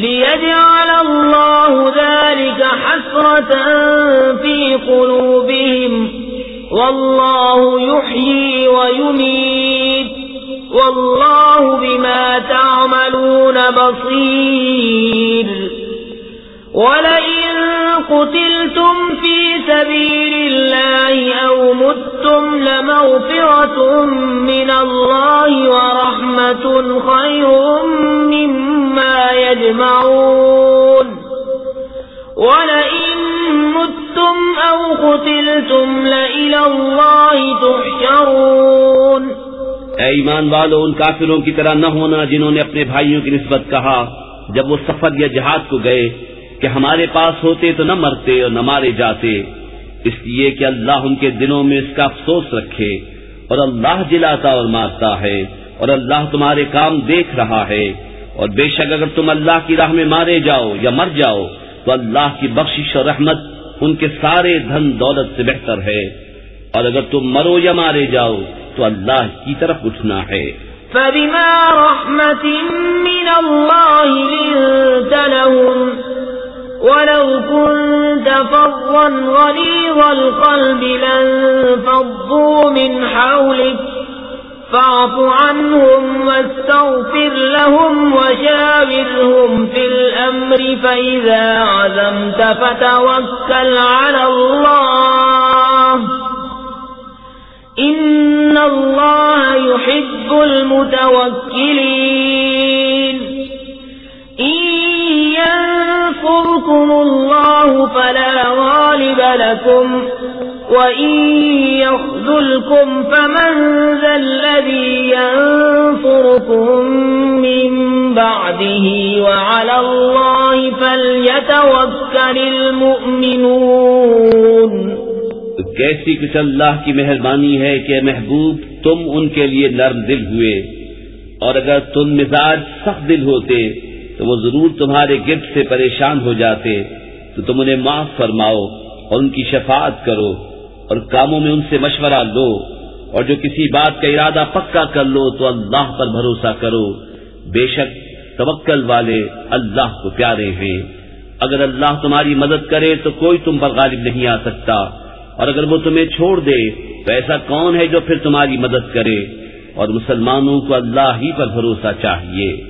[SPEAKER 1] ليجعل الله ذلك حسرة في قلوبهم والله يحيي ويميت والله بما تعملون بصير ولئن قتلتم في سبيل الله أو متم لمغفرة من الله ورحمة خير مما يجمعون ولئن متم أو قتلتم لإلى الله تحشرون
[SPEAKER 2] اے ایمان والو، ان کافروں کی طرح نہ ہونا جنہوں نے اپنے بھائیوں کی نسبت کہا، جب وہ سفر یا جہاد کو گئے کہ ہمارے پاس ہوتے تو نہ مرتے اور نہ مارے جاتے، اس لیے کہ اللہ ان کے دلوں میں اس کا افسوس رکھے اور اللہ جلاتا اور مارتا ہے اور اللہ تمہارے کام دیکھ رہا ہے۔ اور بے شک اگر تم اللہ کی راہ میں مارے جاؤ یا مر جاؤ، تو اللہ کی بخشش اور رحمت ان کے سارے دھن دولت سے بہتر ہے۔ اور اگر تم مرو یا مارے جاؤ، تو اللہ کی طرف اٹھنا ہے۔
[SPEAKER 1] فبما رحمة من الله لنت لهم ولو كنت فظا غليظ القلب لانفضوا من حولك فاعف عنهم واستغفر لهم وشاورهم في الأمر فإذا عزمت فتوكل على الله إن الله يحب المتوكلين الله فلا غالب لكم وإن يخذلكم فمن ذا الذي ينصركم من بعده وعلى الله فليتوكل المؤمنون
[SPEAKER 2] کیسی کچھ اللہ کی مہربانی ہے کہ محبوب تم ان کے لیے نرم دل ہوئے اور اگر تم مزاج سخت دل ہوتے تو وہ ضرور تمہارے گرد سے پریشان ہو جاتے تو تم انہیں معاف فرماؤ اور ان کی شفاعت کرو اور کاموں میں ان سے مشورہ لو اور جو کسی بات کا ارادہ پکا کر لو تو اللہ پر بھروسہ کرو۔ بے شک توکل والے اللہ کو پیارے ہیں۔ اگر اللہ تمہاری مدد کرے تو کوئی تم پر غالب نہیں آ سکتا۔ اور اگر وہ تمہیں چھوڑ دے تو ایسا کون ہے جو پھر تمہاری مدد کرے؟ اور مسلمانوں کو اللہ ہی پر بھروسہ چاہیے۔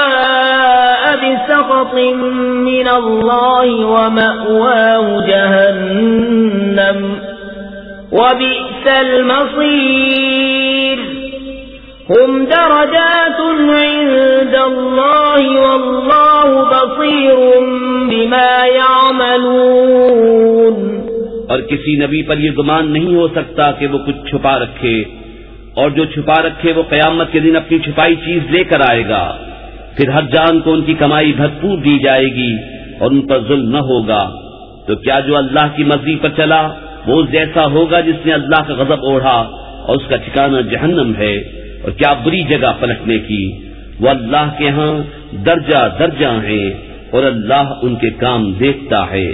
[SPEAKER 1] بسخط من الله ومأواه جهنم وبئس المصير هم درجات عند الله والله بصير بما يعملون
[SPEAKER 2] اور کسی نبی پر یہ گمان نہیں ہو سکتا کہ وہ کچھ چھپا رکھے اور جو چھپا رکھے وہ قیامت کے دن اپنی چھپائی چیز لے کر آئے گا۔ پھر ہر جان کو ان کی کمائی بھرپور دی جائے گی اور ان پر ظلم نہ ہوگا۔ تو کیا جو اللہ کی مرضی پر چلا، وہ جیسا ہوگا جس نے اللہ کا غضب اوڑھا اور اس کا ٹھکانہ جہنم ہے؟ اور کیا بری جگہ پلٹنے کی؟ وہ اللہ کے ہاں درجہ درجہ ہیں اور اللہ ان کے کام دیکھتا ہے۔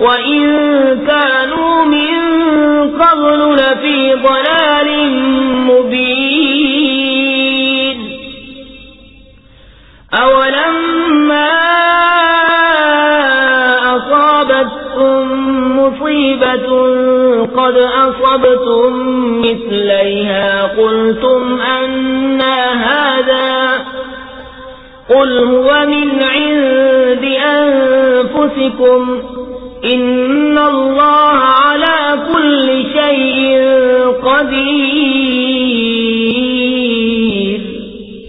[SPEAKER 1] وإن كانوا من قبل لفي ضلال مبين أولما أصابتكم مصيبة قد أصبتم مثليها قلتم أنا هذا قل هو من عند أنفسكم ان اللہ على كل شيء قدیر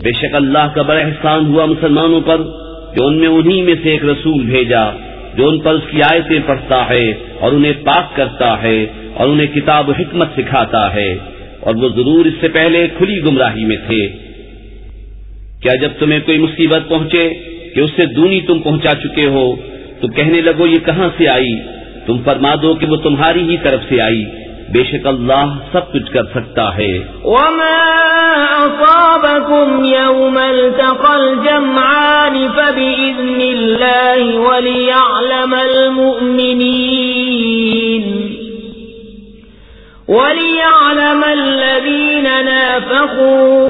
[SPEAKER 2] بے شک اللہ کا بڑا احسان ہوا مسلمانوں پر کہ ان میں انہی میں سے ایک رسول بھیجا، جو ان پر اس کی آیتیں پڑھتا ہے اور انہیں پاک کرتا ہے اور انہیں کتاب و حکمت سکھاتا ہے اور وہ ضرور اس سے پہلے کھلی گمراہی میں تھے۔ کیا جب تمہیں کوئی مصیبت پہنچے کہ اس سے دونی تم پہنچا چکے ہو تو کہنے لگو، یہ کہاں سے آئی؟ تم فرما دو کہ وہ تمہاری ہی طرف سے آئی۔ بے شک اللہ سب کچھ کر سکتا ہے۔
[SPEAKER 1] وما أصابكم يوم التقى الجمعان فبإذن الله وليعلم المؤمنين وليعلم الذين نافقوا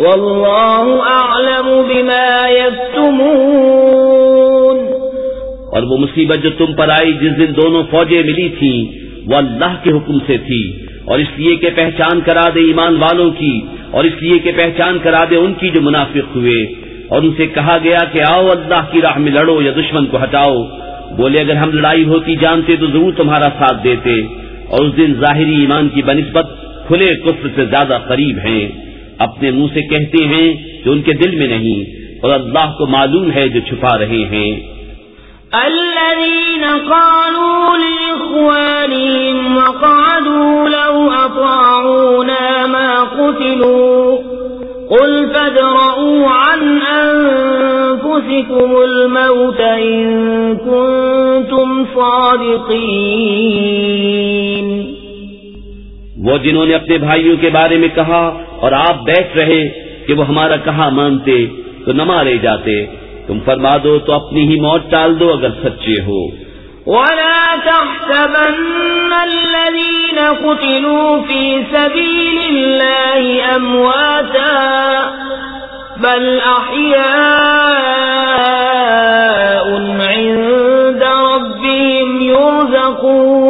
[SPEAKER 1] واللہ اعلم بما یکتمون
[SPEAKER 2] اور وہ مصیبت جو تم پر آئی جس دن دونوں فوجیں ملی تھیں، وہ اللہ کے حکم سے تھی، اور اس لیے کہ پہچان کرا دے ایمان والوں کی، اور اس لیے کہ پہچان کرا دے ان کی جو منافق ہوئے۔ اور ان سے کہا گیا کہ آؤ اللہ کی راہ میں لڑو یا دشمن کو ہٹاؤ۔ بولے، اگر ہم لڑائی ہوتی جانتے تو ضرور تمہارا ساتھ دیتے۔ اور اس دن ظاہری ایمان کی بنسبت کھلے کفر سے زیادہ قریب ہیں۔ اپنے منہ سے کہتے ہیں جو ان کے دل میں نہیں، اور اللہ کو معلوم ہے جو چھپا رہے ہیں۔
[SPEAKER 1] الذين قالوا لإخوانهم وقعدوا لو أطاعونا ما قتلوا، قل فادرؤوا عن أنفسكم الموت إن كنتم صادقين.
[SPEAKER 2] وہ جنہوں نے اپنے بھائیوں کے بارے میں کہا اور آپ بیٹھ رہے کہ وہ ہمارا کہا مانتے تو نہ مارے جاتے، تم فرما دو تو اپنی ہی موت ٹال دو اگر سچے ہو۔
[SPEAKER 1] ولا تحسبن الذين قتلوا في سبيل الله أمواتا بل أحياء عند ربهم يرزقون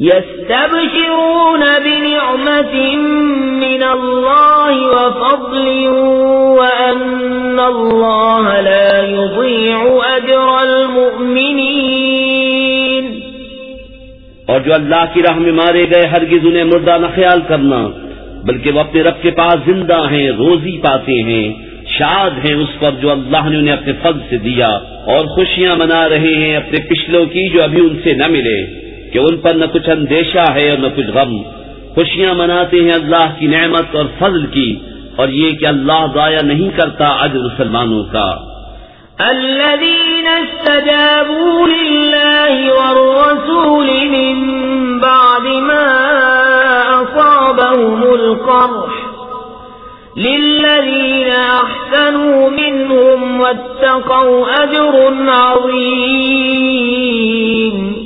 [SPEAKER 1] يستبشرون بنعمة من الله وفضل وأن الله لا يضيع أجر المؤمنين.
[SPEAKER 2] اور جو اللہ کی راہ میں مارے گئے ہرگز انہیں مردہ نہ خیال کرنا، بلکہ وہ اپنے رب کے پاس زندہ ہیں، روزی پاتے ہیں، شاد ہیں اس پر جو اللہ نے انہیں اپنے فضل سے دیا اور خوشیاں منا رہے ہیں اپنے پچھلوں کی جو ابھی ان سے نہ ملے۔ کہ ان پر نہ کچھ اندیشہ ہے اور نہ کچھ غم۔ خوشیاں مناتے ہیں اللہ کی نعمت اور فضل کی، اور یہ کہ اللہ ضائع نہیں کرتا اجر مسلمانوں کا۔
[SPEAKER 1] الذين استجابوا لله والرسول من بعد ما أصابهم القرح للذين أحسنوا منهم واتقوا أجر عظيم۔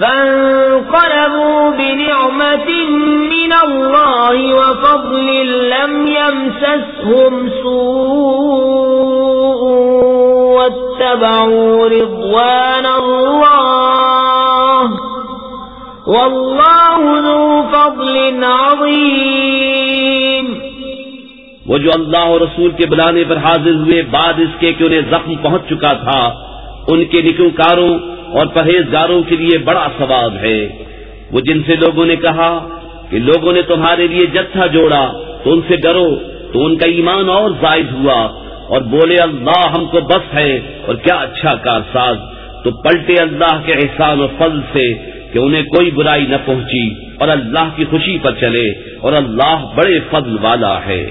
[SPEAKER 1] فانقلبوا بنعمة من الله وفضل لم يمسسهم سوء واتبعوا رضوان الله والله ذو فضل عظيم
[SPEAKER 2] وہ جو اللہ اور رسول کے بلانے پر حاضر ہوئے بعد اس کے کہ انہیں زخم پہنچ چکا تھا، ان کے نکوکاروں اور پرہیزگاروں کے لیے بڑا ثواب ہے۔ وہ جن سے لوگوں نے کہا کہ لوگوں نے تمہارے لیے جتھا جوڑا، تو ان سے ڈرو، تو ان کا ایمان اور زائد ہوا۔ اور بولے، اللہ ہم کو بس ہے اور کیا اچھا کارساز۔ تو پلٹے اللہ کے احسان و فضل سے کہ انہیں کوئی برائی نہ پہنچی اور اللہ کی خوشی پر چلے اور اللہ بڑے فضل والا ہے۔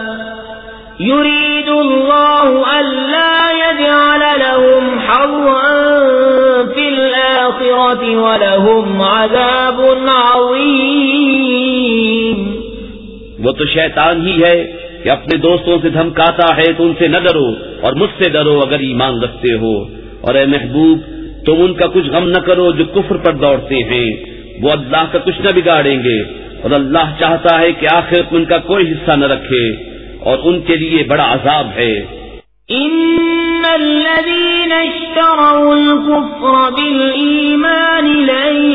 [SPEAKER 1] يريد الله ألا يجعل لهم حظا في الآخرة ولهم عذاب عظيم.
[SPEAKER 2] وہ تو شیطان ہی ہے کہ اپنے دوستوں سے دھمکاتا ہے تو ان سے نہ ڈرو اور مجھ سے ڈرو اگر ایمان رکھتے ہو۔ اور اے محبوب، تم ان کا کچھ غم نہ کرو جو کفر پر دوڑتے ہیں۔ وہ اللہ کا کچھ نہ بگاڑیں گے اور اللہ چاہتا ہے کہ آخر ان کا کوئی حصہ نہ رکھے۔ اور ان کے لیے بڑا عذاب ہے۔
[SPEAKER 1] ان الذين اشتروا الكفر بالإيمان لن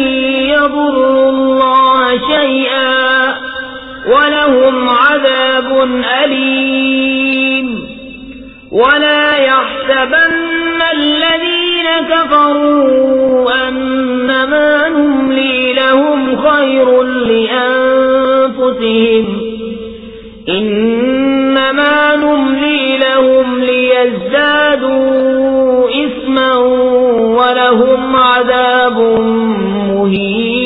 [SPEAKER 1] يضروا الله شيئا ولهم عذاب أليم۔ ولا يحسبن الذين كفروا أنما نملي لهم خير لأنفسهم۔ إنما لهم ليزدادوا إثما ولهم عذاب مهين.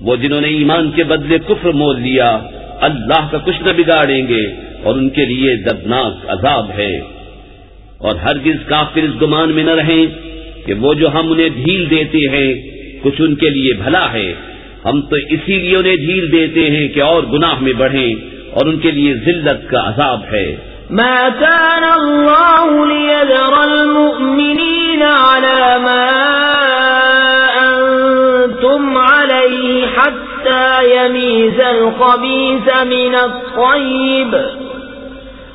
[SPEAKER 2] وہ جنہوں نے ایمان کے بدلے کفر مول لیا، اللہ کا کچھ نہ بگاڑیں گے اور ان کے لیے دردناک عذاب ہے۔ اور ہرگز کافر اس گمان میں نہ رہیں کہ وہ جو ہم انہیں ڈھیل دیتے ہیں، کچھ ان کے لیے بھلا ہے۔ ہم تو اسی لیے انہیں ڈھیل دیتے ہیں کہ اور گناہ میں بڑھیں۔ اور ان کے لیے ذلت کا عذاب ہے۔
[SPEAKER 1] ما كان الله ليذر المؤمنين على ما أنتم عليه حتى يميز الخبيث من الطيب.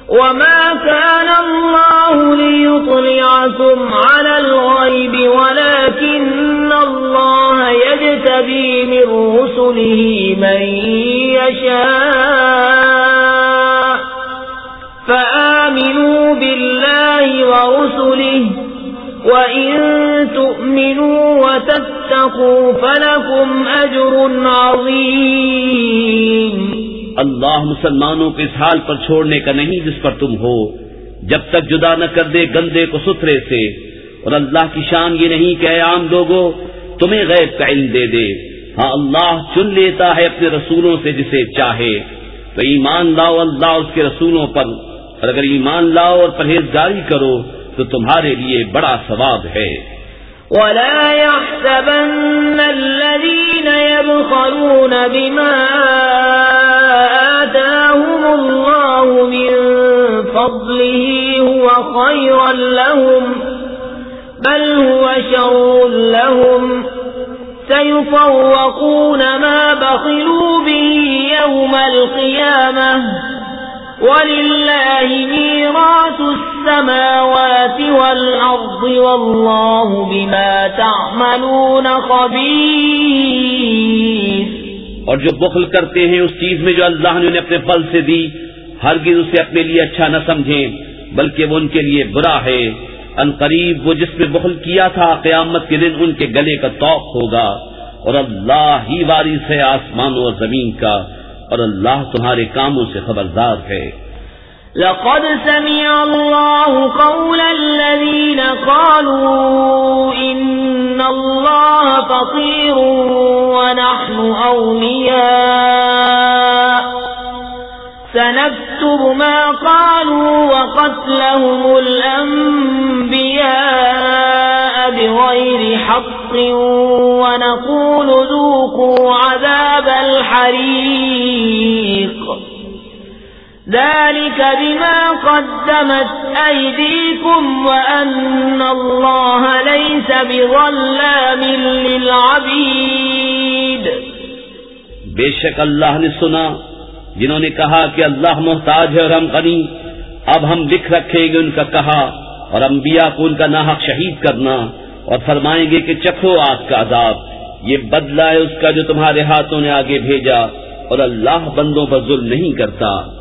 [SPEAKER 1] وما كان الله ليطلعكم على الغيب ولكن الله يجتبي من رسله من يشاء. وإن تؤمنوا وتتقوا فلكم أجر عظيم
[SPEAKER 2] اللہ مسلمانوں کو اس حال پر چھوڑنے کا نہیں جس پر تم ہو۔ جب تک جدا نہ کر دے گندے کو ستھرے سے۔ اور اللہ کی شان یہ نہیں کہ اے عام لوگوں تمہیں غیب کا علم دے دے۔ ہاں اللہ چن لیتا ہے اپنے رسولوں سے جسے چاہے۔ تو ایمان لاؤ اللہ اس کے رسولوں پر۔ اور اگر ایمان لاؤ اور پرہیزگاری کرو تو تمہارے لیے بڑا ثواب ہے۔
[SPEAKER 1] ولا يحسبن الذين يبخلون بما آتاهم الله من فضله هو خيرا لهم، بل هو شر لهم۔ سيفوقون ما بخلوا به يوم القيامة۔ ولله ميراث السماوات والأرض والله بما تعملون خبير
[SPEAKER 2] اور جو بخل کرتے ہیں اس چیز میں جو اللہ نے انہیں اپنے پل سے دی، ہرگز اسے اپنے لیے اچھا نہ سمجھیں، بلکہ وہ ان کے لیے برا ہے۔ ان قریب وہ جس میں بخل کیا تھا، قیامت کے دن ان کے گلے کا توق ہوگا۔ اور اللہ ہی وارث ہے آسمانوں اور زمین کا۔ اور اللہ تمہارے کاموں سے خبردار ہے۔
[SPEAKER 1] لقد سمع الله قول الذين قالوا إن الله فقير ونحن أولياء سنكتب ما قالوا وقتلهم الأنبياء بغير حق ونقول ذلك بما قدمت أيديكم وأن الله ليس بظلام للعبيد.
[SPEAKER 2] بے شک اللہ نے سنا، جنہوں نے کہا کہ اللہ محتاج ہے اور ہم غنی، اب ہم لکھ رکھیں گے ان کا کہا، اور انبیاء کو ان کا ناحق شہید کرنا، اور فرمائیں گے کہ چکھو آگ کا عذاب، یہ بدلہ ہے اس کا جو تمہارے ہاتھوں نے آگے بھیجا، اور اللہ بندوں پر ظلم نہیں کرتا۔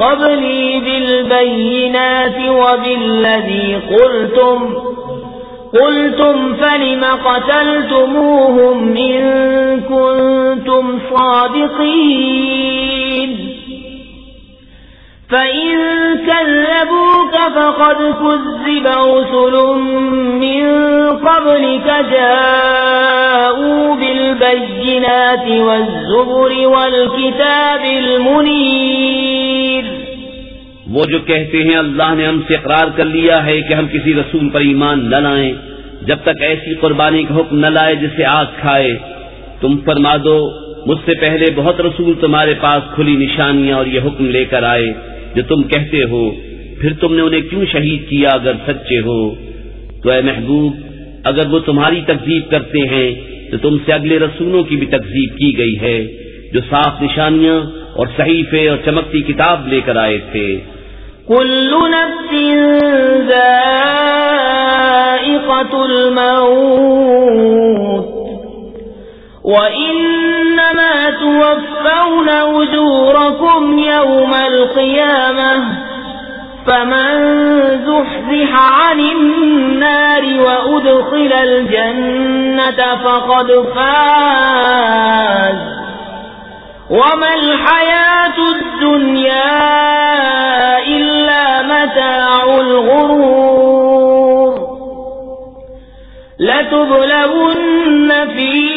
[SPEAKER 1] قبلي بالبينات وبالذي قلتم قلتم فلم قتلتموهم إن كنتم صادقين؟ فإن كذبوك فقد كذب رسل من قبلك جاءوا بالبينات والزبر والكتاب المنير
[SPEAKER 2] وہ جو کہتے ہیں اللہ نے ہم سے اقرار کر لیا ہے کہ ہم کسی رسول پر ایمان نہ لائیں، جب تک ایسی قربانی کا حکم نہ لائے جسے آگ کھائے۔ تم فرما دو، مجھ سے پہلے بہت رسول تمہارے پاس کھلی نشانیاں اور یہ حکم لے کر آئے۔ جو تم کہتے ہو، پھر تم نے انہیں کیوں شہید کیا اگر سچے ہو؟ تو اے محبوب، اگر وہ تمہاری تکزیب کرتے ہیں، تو تم سے اگلے رسولوں کی بھی تکزیب کی گئی ہے، جو صاف نشانیاں اور صحیفے اور چمکتی کتاب لے کر آئے تھے۔
[SPEAKER 1] كل نفس الموت توفون أجوركم يوم القيامة فمن زحزح عن النار وأدخل الجنة فقد فاز. وما الحياة الدنيا إلا متاع الغرور. لتبلغن في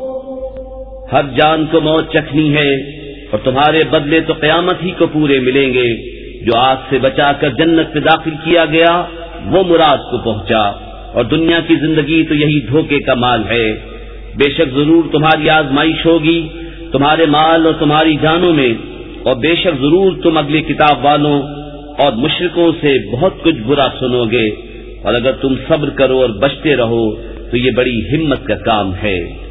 [SPEAKER 2] ہر جان کو موت چکھنی ہے اور تمہارے بدلے تو قیامت ہی کو پورے ملیں گے۔ جو آگ سے بچا کر جنت میں داخل کیا گیا، وہ مراد کو پہنچا۔ اور دنیا کی زندگی تو یہی دھوکے کا مال ہے۔ بے شک ضرور تمہاری آزمائش ہوگی تمہارے مال اور تمہاری جانوں میں، اور بے شک ضرور تم اگلی کتاب والوں اور مشرقوں سے بہت کچھ برا سنو گے۔ اور اگر تم صبر کرو اور بچتے رہو، تو یہ بڑی ہمت کا کام ہے۔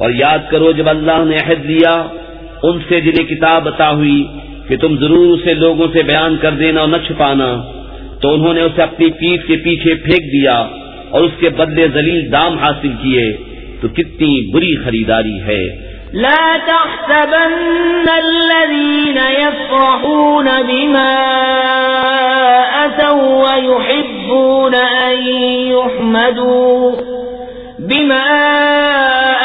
[SPEAKER 2] اور یاد کرو جب اللہ نے عہد لیا، ان سے جنہیں کتاب عطا ہوئی کہ تم ضرور اسے لوگوں سے بیان کر دینا اور نہ چھپانا، تو انہوں نے اسے اپنی پیٹ کے پیچھے پھینک دیا اور اس کے بدلے ذلیل دام حاصل کیے۔ تو کتنی بری خریداری ہے۔
[SPEAKER 1] لا تحسبن الذين يفرحون بما أتوا ويحبون أن يحمدوا بما أتوا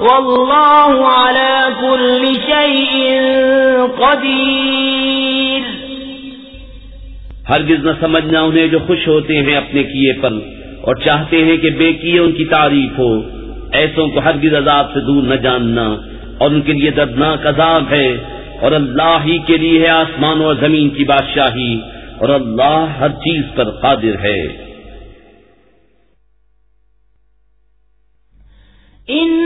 [SPEAKER 1] واللہ على كل شيء قدیر
[SPEAKER 2] ہرگز نہ سمجھنا انہیں جو خوش ہوتے ہیں اپنے کیے پر اور چاہتے ہیں کہ بے کیے ان کی تعریف ہو۔ ایسوں کو ہرگز عذاب سے دور نہ جاننا اور ان کے لیے دردناک عذاب ہے۔ اور اللہ ہی کے لیے ہے آسمان اور زمین کی بادشاہی۔ اور اللہ ہر چیز پر قادر ہے۔
[SPEAKER 1] إن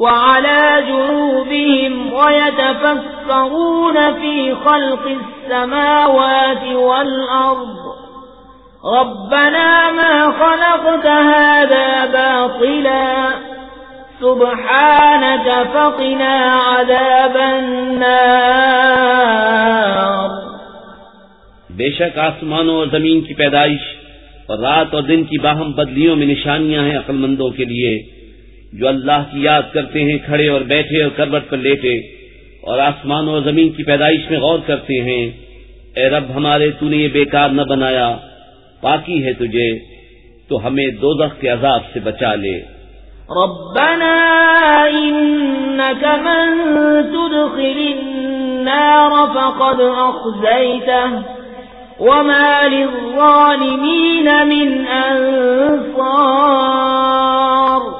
[SPEAKER 1] وعلى جنوبهم ويتفكرون في خلق السماوات والأرض. ربنا ما خلقت هذا باطلا. سبحانك فقنا عذاب النار.
[SPEAKER 2] بے شک آسمانوں اور زمین کی پیدائش اور رات اور دن کی باہم بدلیوں میں نشانیاں ہیں عقل مندوں کے لیے۔ جو اللہ کی یاد کرتے ہیں، کھڑے اور بیٹھے اور کروٹ پر لیٹے اور آسمان اور زمین کی پیدائش میں غور کرتے ہیں۔ اے رب، ہمارے تو نے یہ بیکار نہ بنایا، پاکی ہے تجھے، تو ہمیں دو کے عذاب سے بچا لے۔
[SPEAKER 1] ربنا انك من تدخل النار فقد اخزيته وما للظالمين من انصار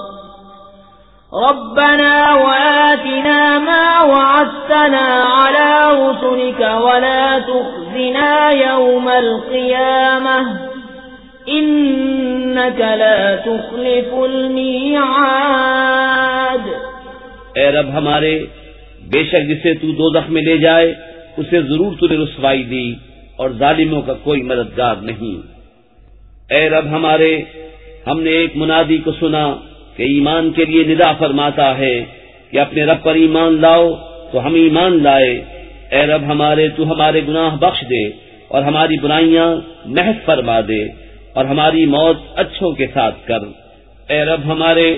[SPEAKER 1] ربنا وآتنا ما وعدتنا على رسلك ولا تخزنا يوم القيامة. إنك لا تخلف الميعاد.
[SPEAKER 2] اے رب ہمارے، بے شک جسے تو دو میں لے جائے، اسے ضرور تو نے رسوائی دی اور ظالموں کا کوئی مددگار نہیں۔ اے رب ہمارے، ہم نے ایک منادی کو سنا کہ ایمان کے لیے ندا فرماتا ہے کہ اپنے رب پر ایمان لاؤ تو ہم ایمان لائے۔ اے رب ہمارے، تو ہمارے گناہ بخش دے اور ہماری برائیاں محض فرما دے اور ہماری موت اچھوں کے ساتھ کر۔ اے رب ہمارے،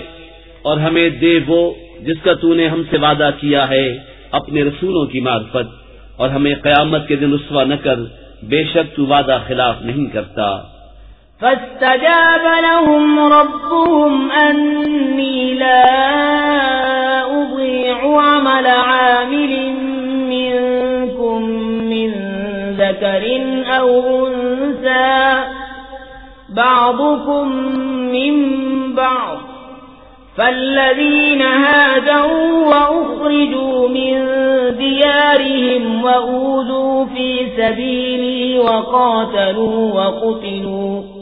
[SPEAKER 2] اور ہمیں دے وہ جس کا تو نے ہم سے وعدہ کیا ہے اپنے رسولوں کی معرفت۔ اور ہمیں قیامت کے دن رسوا نہ کر، بے شک تو وعدہ خلاف نہیں کرتا۔
[SPEAKER 1] فاستجاب لهم ربهم أني لا أضيع عمل عامل منكم من ذكر أو أنسى بعضكم من بعض. فالذين هادوا وأخرجوا من ديارهم وأوذوا في سبيلي وقاتلوا وقتلوا.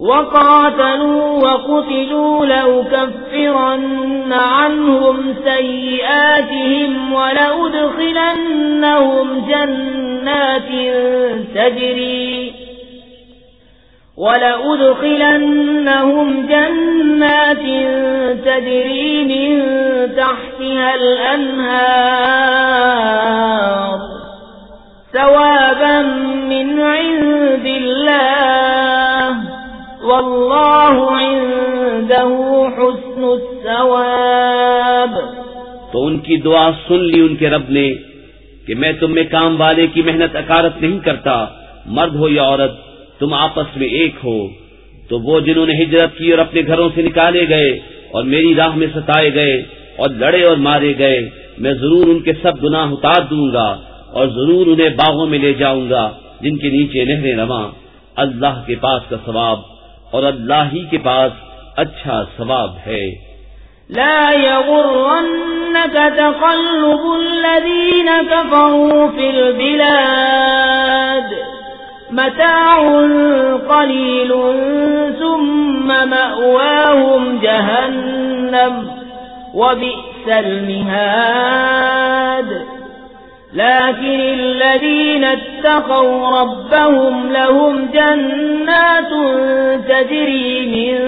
[SPEAKER 1] وقاتلوا وقتلوا لو كفرن عنهم سيئاتهم ولأدخلنهم جنات تجري ولأدخلنهم جنات تجري من تحتها الأنهار ثوابا من عند الله والله عنده حسن الثواب۔
[SPEAKER 2] تو ان کی دعا سن لی ان کے رب نے کہ میں تم میں کام والے کی محنت اکارت نہیں کرتا، مرد ہو یا عورت، تم آپس میں ایک ہو۔ تو وہ جنہوں نے ہجرت کی اور اپنے گھروں سے نکالے گئے اور میری راہ میں ستائے گئے اور لڑے اور مارے گئے، میں ضرور ان کے سب گناہ اتار دوں گا اور ضرور انہیں باغوں میں لے جاؤں گا، جن کے نیچے نہریں رواں۔ اللہ کے پاس کا ثواب۔ اور اللہ ہی کے پاس اچھا ثواب ہے۔
[SPEAKER 1] لا يغرنك تقلب الذين كفروا في البلاد. متاع قليل ثم مأواهم جهنم. وبئس المهاد. لكن الذين اتقوا ربهم لهم جنات تجري من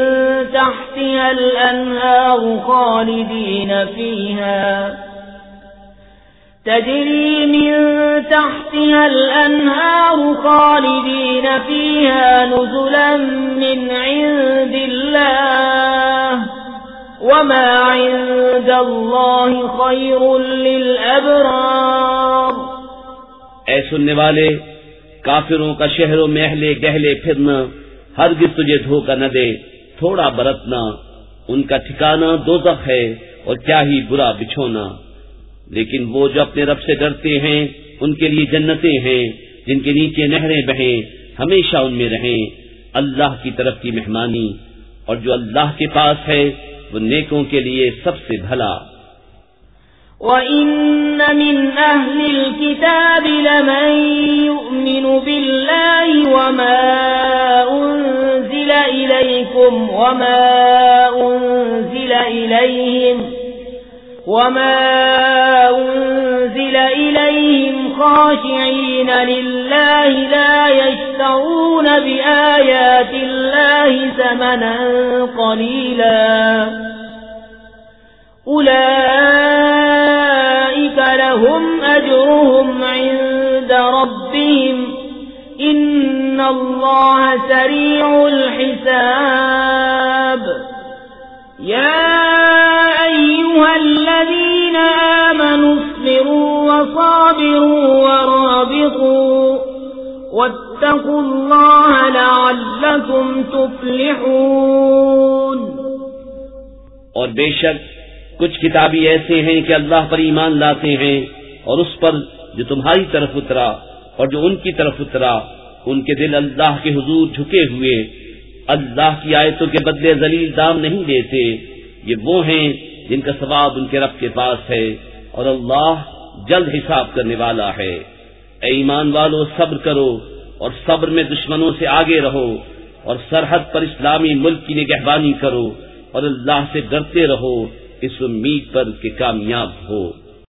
[SPEAKER 1] تحتها الأنهار خالدين فيها تجري من تحتها الأنهار خالدين فيها نزلا من عند الله وما عند الله خير للأبرار
[SPEAKER 2] اے سننے والے، کافروں کا شہروں میں اہلے گہلے پھرنا، ہرگز تجھے دھوکہ نہ دے، تھوڑا برتنا، ان کا ٹھکانہ دوزخ ہے اور کیا ہی برا بچھونا۔ لیکن وہ جو اپنے رب سے ڈرتے ہیں، ان کے لیے جنتیں ہیں، جن کے نیچے نہریں بہیں، ہمیشہ ان میں رہیں۔ اللہ کی طرف کی مہمانی، اور جو اللہ کے پاس ہے وہ نیکوں کے لیے سب سے بھلا۔
[SPEAKER 1] وَإِنَّ مِنْ أَهْلِ الْكِتَابِ لَمَنْ يُؤْمِنُ بِاللَّهِ وَمَا أُنزِلَ إِلَيْكُمْ وَمَا أُنزِلَ إِلَيْهِمْ وَمَا أنزل خاشعين لله لا يشترون بآيات الله ثمنا قليلا. أولئك لهم أجرهم عند ربهم. إن الله سريع الحساب. يا أيها الذين آمنوا اصبروا ورابطوا. واتقوا الله لعلكم تفلحون.
[SPEAKER 2] اور بے شک کچھ کتابی ایسے ہیں کہ اللہ پر ایمان لاتے ہیں اور اس پر جو تمہاری طرف اترا اور جو ان کی طرف اترا، ان کے دل اللہ کے حضور جھکے ہوئے۔ اللہ کی آیتوں کے بدلے ذلیل دام نہیں دیتے۔ یہ وہ ہیں جن کا ثواب ان کے رب کے پاس ہے اور اللہ جلد حساب کرنے والا ہے۔ اے ایمان والو، صبر کرو اور صبر میں دشمنوں سے آگے رہو اور سرحد پر اسلامی ملک کی نگہبانی کرو اور اللہ سے ڈرتے رہو، اس امید پر کہ کامیاب ہو۔